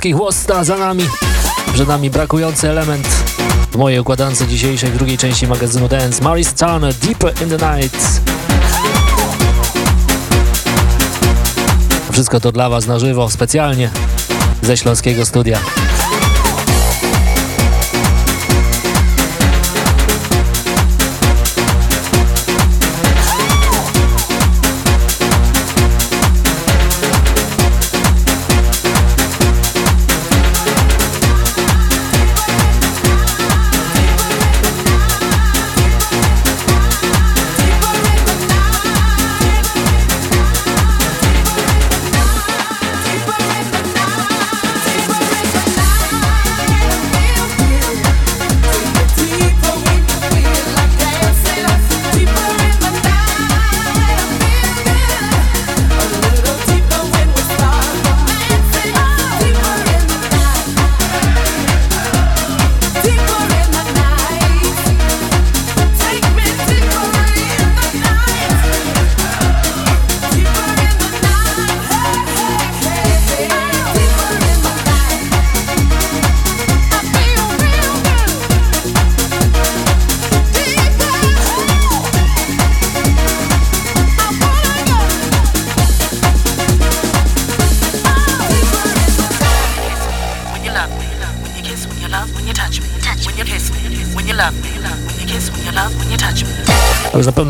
Staurskich Łosta za nami. Przed nami brakujący element w mojej układance dzisiejszej drugiej części magazynu Dance. Maris Turner, Deeper in the Night. Wszystko to dla Was na żywo, specjalnie ze Śląskiego Studia.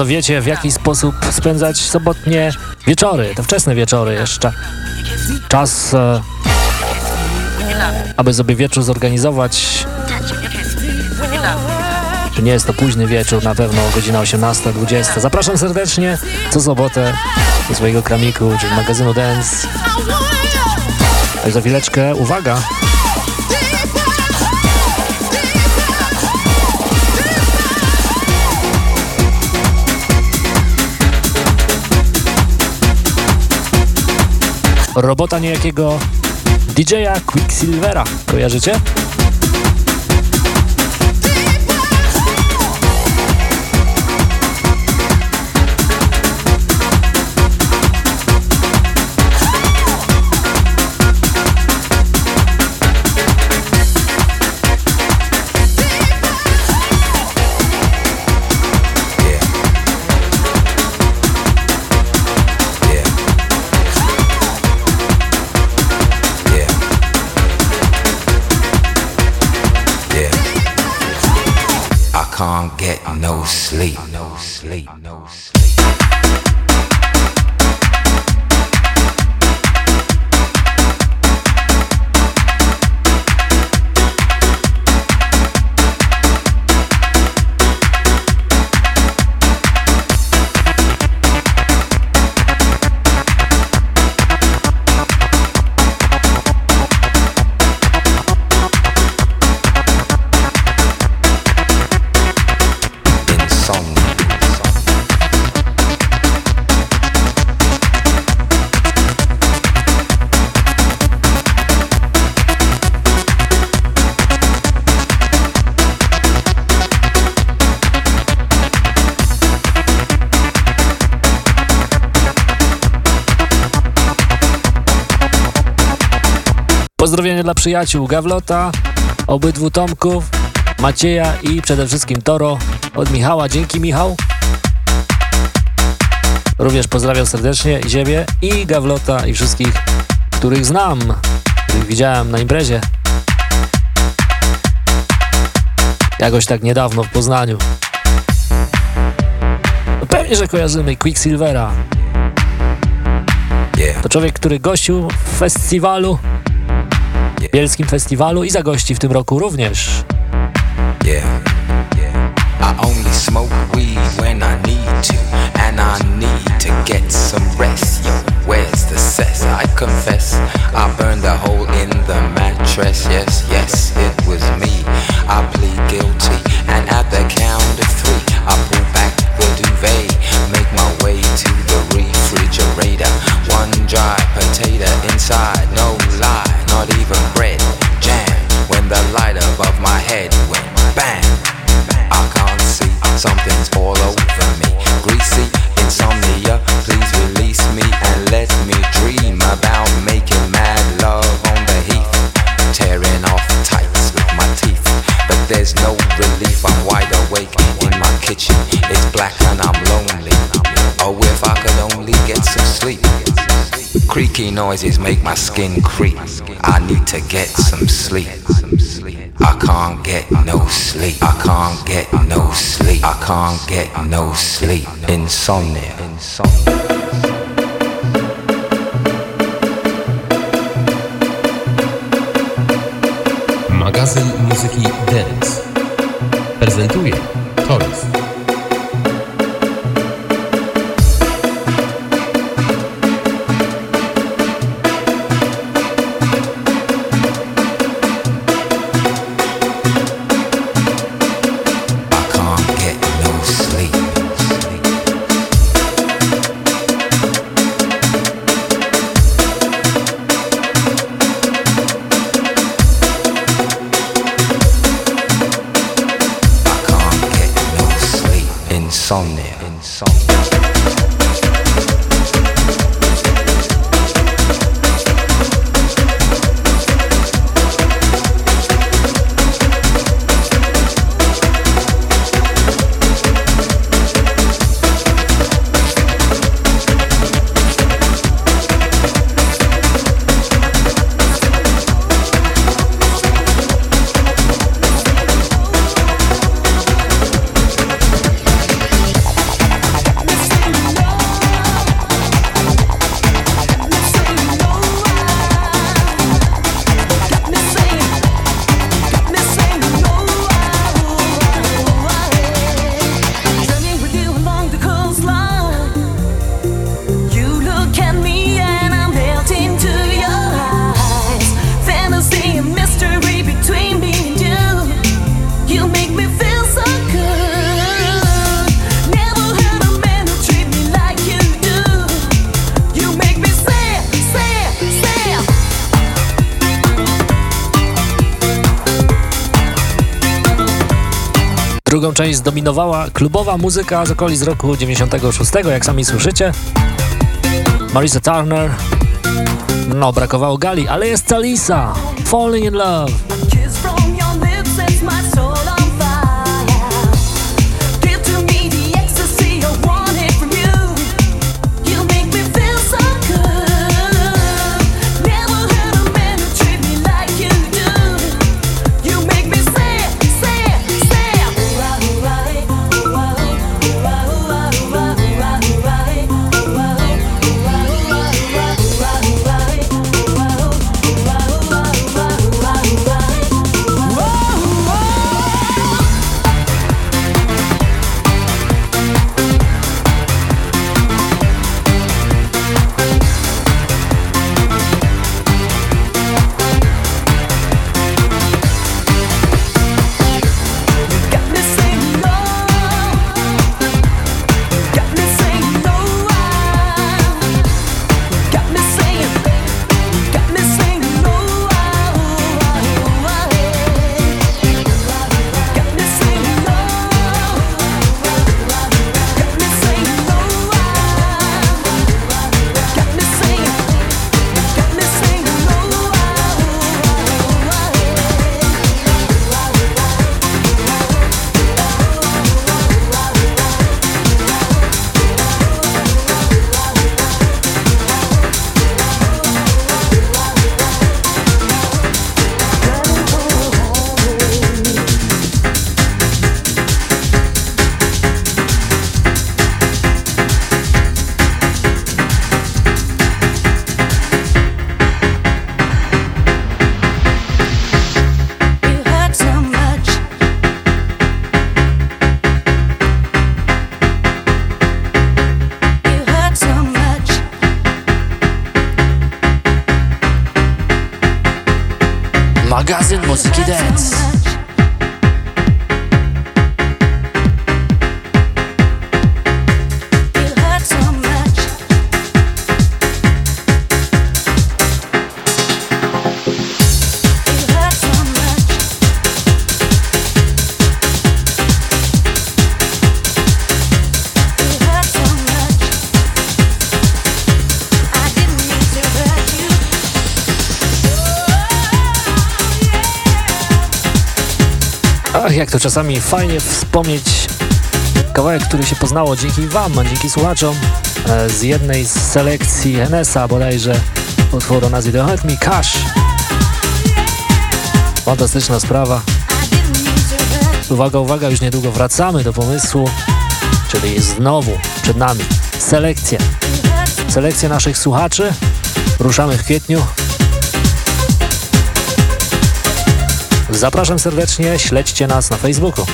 Pewno wiecie, w jaki sposób spędzać sobotnie wieczory, te wczesne wieczory jeszcze. Czas, e, aby sobie wieczór zorganizować. Nie jest to późny wieczór, na pewno godzina 18-20. Zapraszam serdecznie co sobotę do swojego kramiku, czyli magazynu Dance. A za chwileczkę, uwaga, robota niejakiego DJ-a Quicksilvera. Kojarzycie? Sleep, no przyjaciół Gawlota, obydwu Tomków, Macieja i przede wszystkim Toro od Michała. Dzięki Michał. Również pozdrawiam serdecznie i Ciebie i Gawlota i wszystkich, których znam, których widziałem na imprezie. Jakoś tak niedawno w Poznaniu. No pewnie, że kojarzymy Quicksilvera. To człowiek, który gościł w festiwalu Bielskim Festiwalu i zagości w tym roku również. I pull back the duvet Make my way to the refrigerator. One dry potato inside creaky noises make my skin creep. I need to get some sleep. I can't get no sleep. I can't get no sleep. I can't get no sleep. Insomnia. Magazyn muzyki Dance prezentuje Toys. Zdominowała klubowa muzyka z okolic roku 96, jak sami słyszycie. Marisa Turner. No, brakowało Gali, ale jest Talisa. Falling in Love. Czasami fajnie wspomnieć Kawałek, który się poznało dzięki Wam, dzięki słuchaczom e, z jednej z selekcji NS-a bodajże utworu o nazwie The Help Me Cash. Fantastyczna sprawa. Uwaga, uwaga, już niedługo wracamy do pomysłu, czyli znowu przed nami selekcja. Selekcja naszych słuchaczy. Ruszamy w kwietniu. Zapraszam serdecznie, śledźcie nas na Facebooku.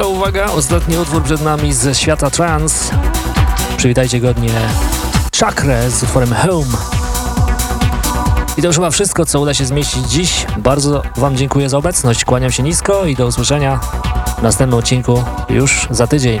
Uwaga, uwaga, ostatni utwór przed nami ze świata trance. Przywitajcie godnie Chakrę z utworem Home. I to już chyba wszystko, co uda się zmieścić dziś. Bardzo Wam dziękuję za obecność, kłaniam się nisko i do usłyszenia w następnym odcinku już za tydzień.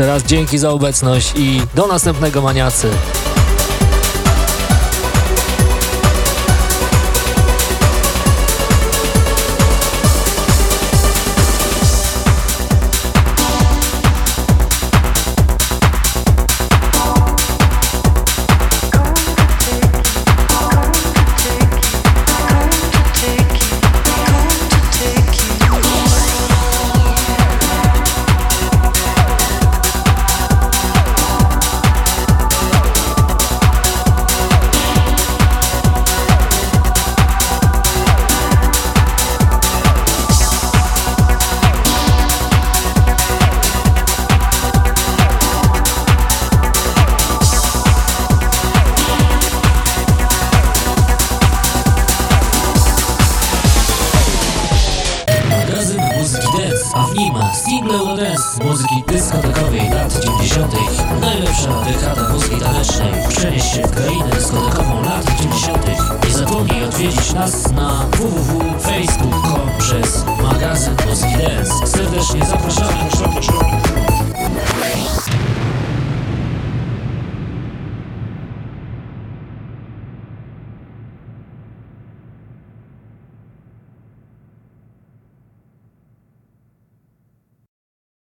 Jeszcze raz dzięki za obecność i do następnego maniacy.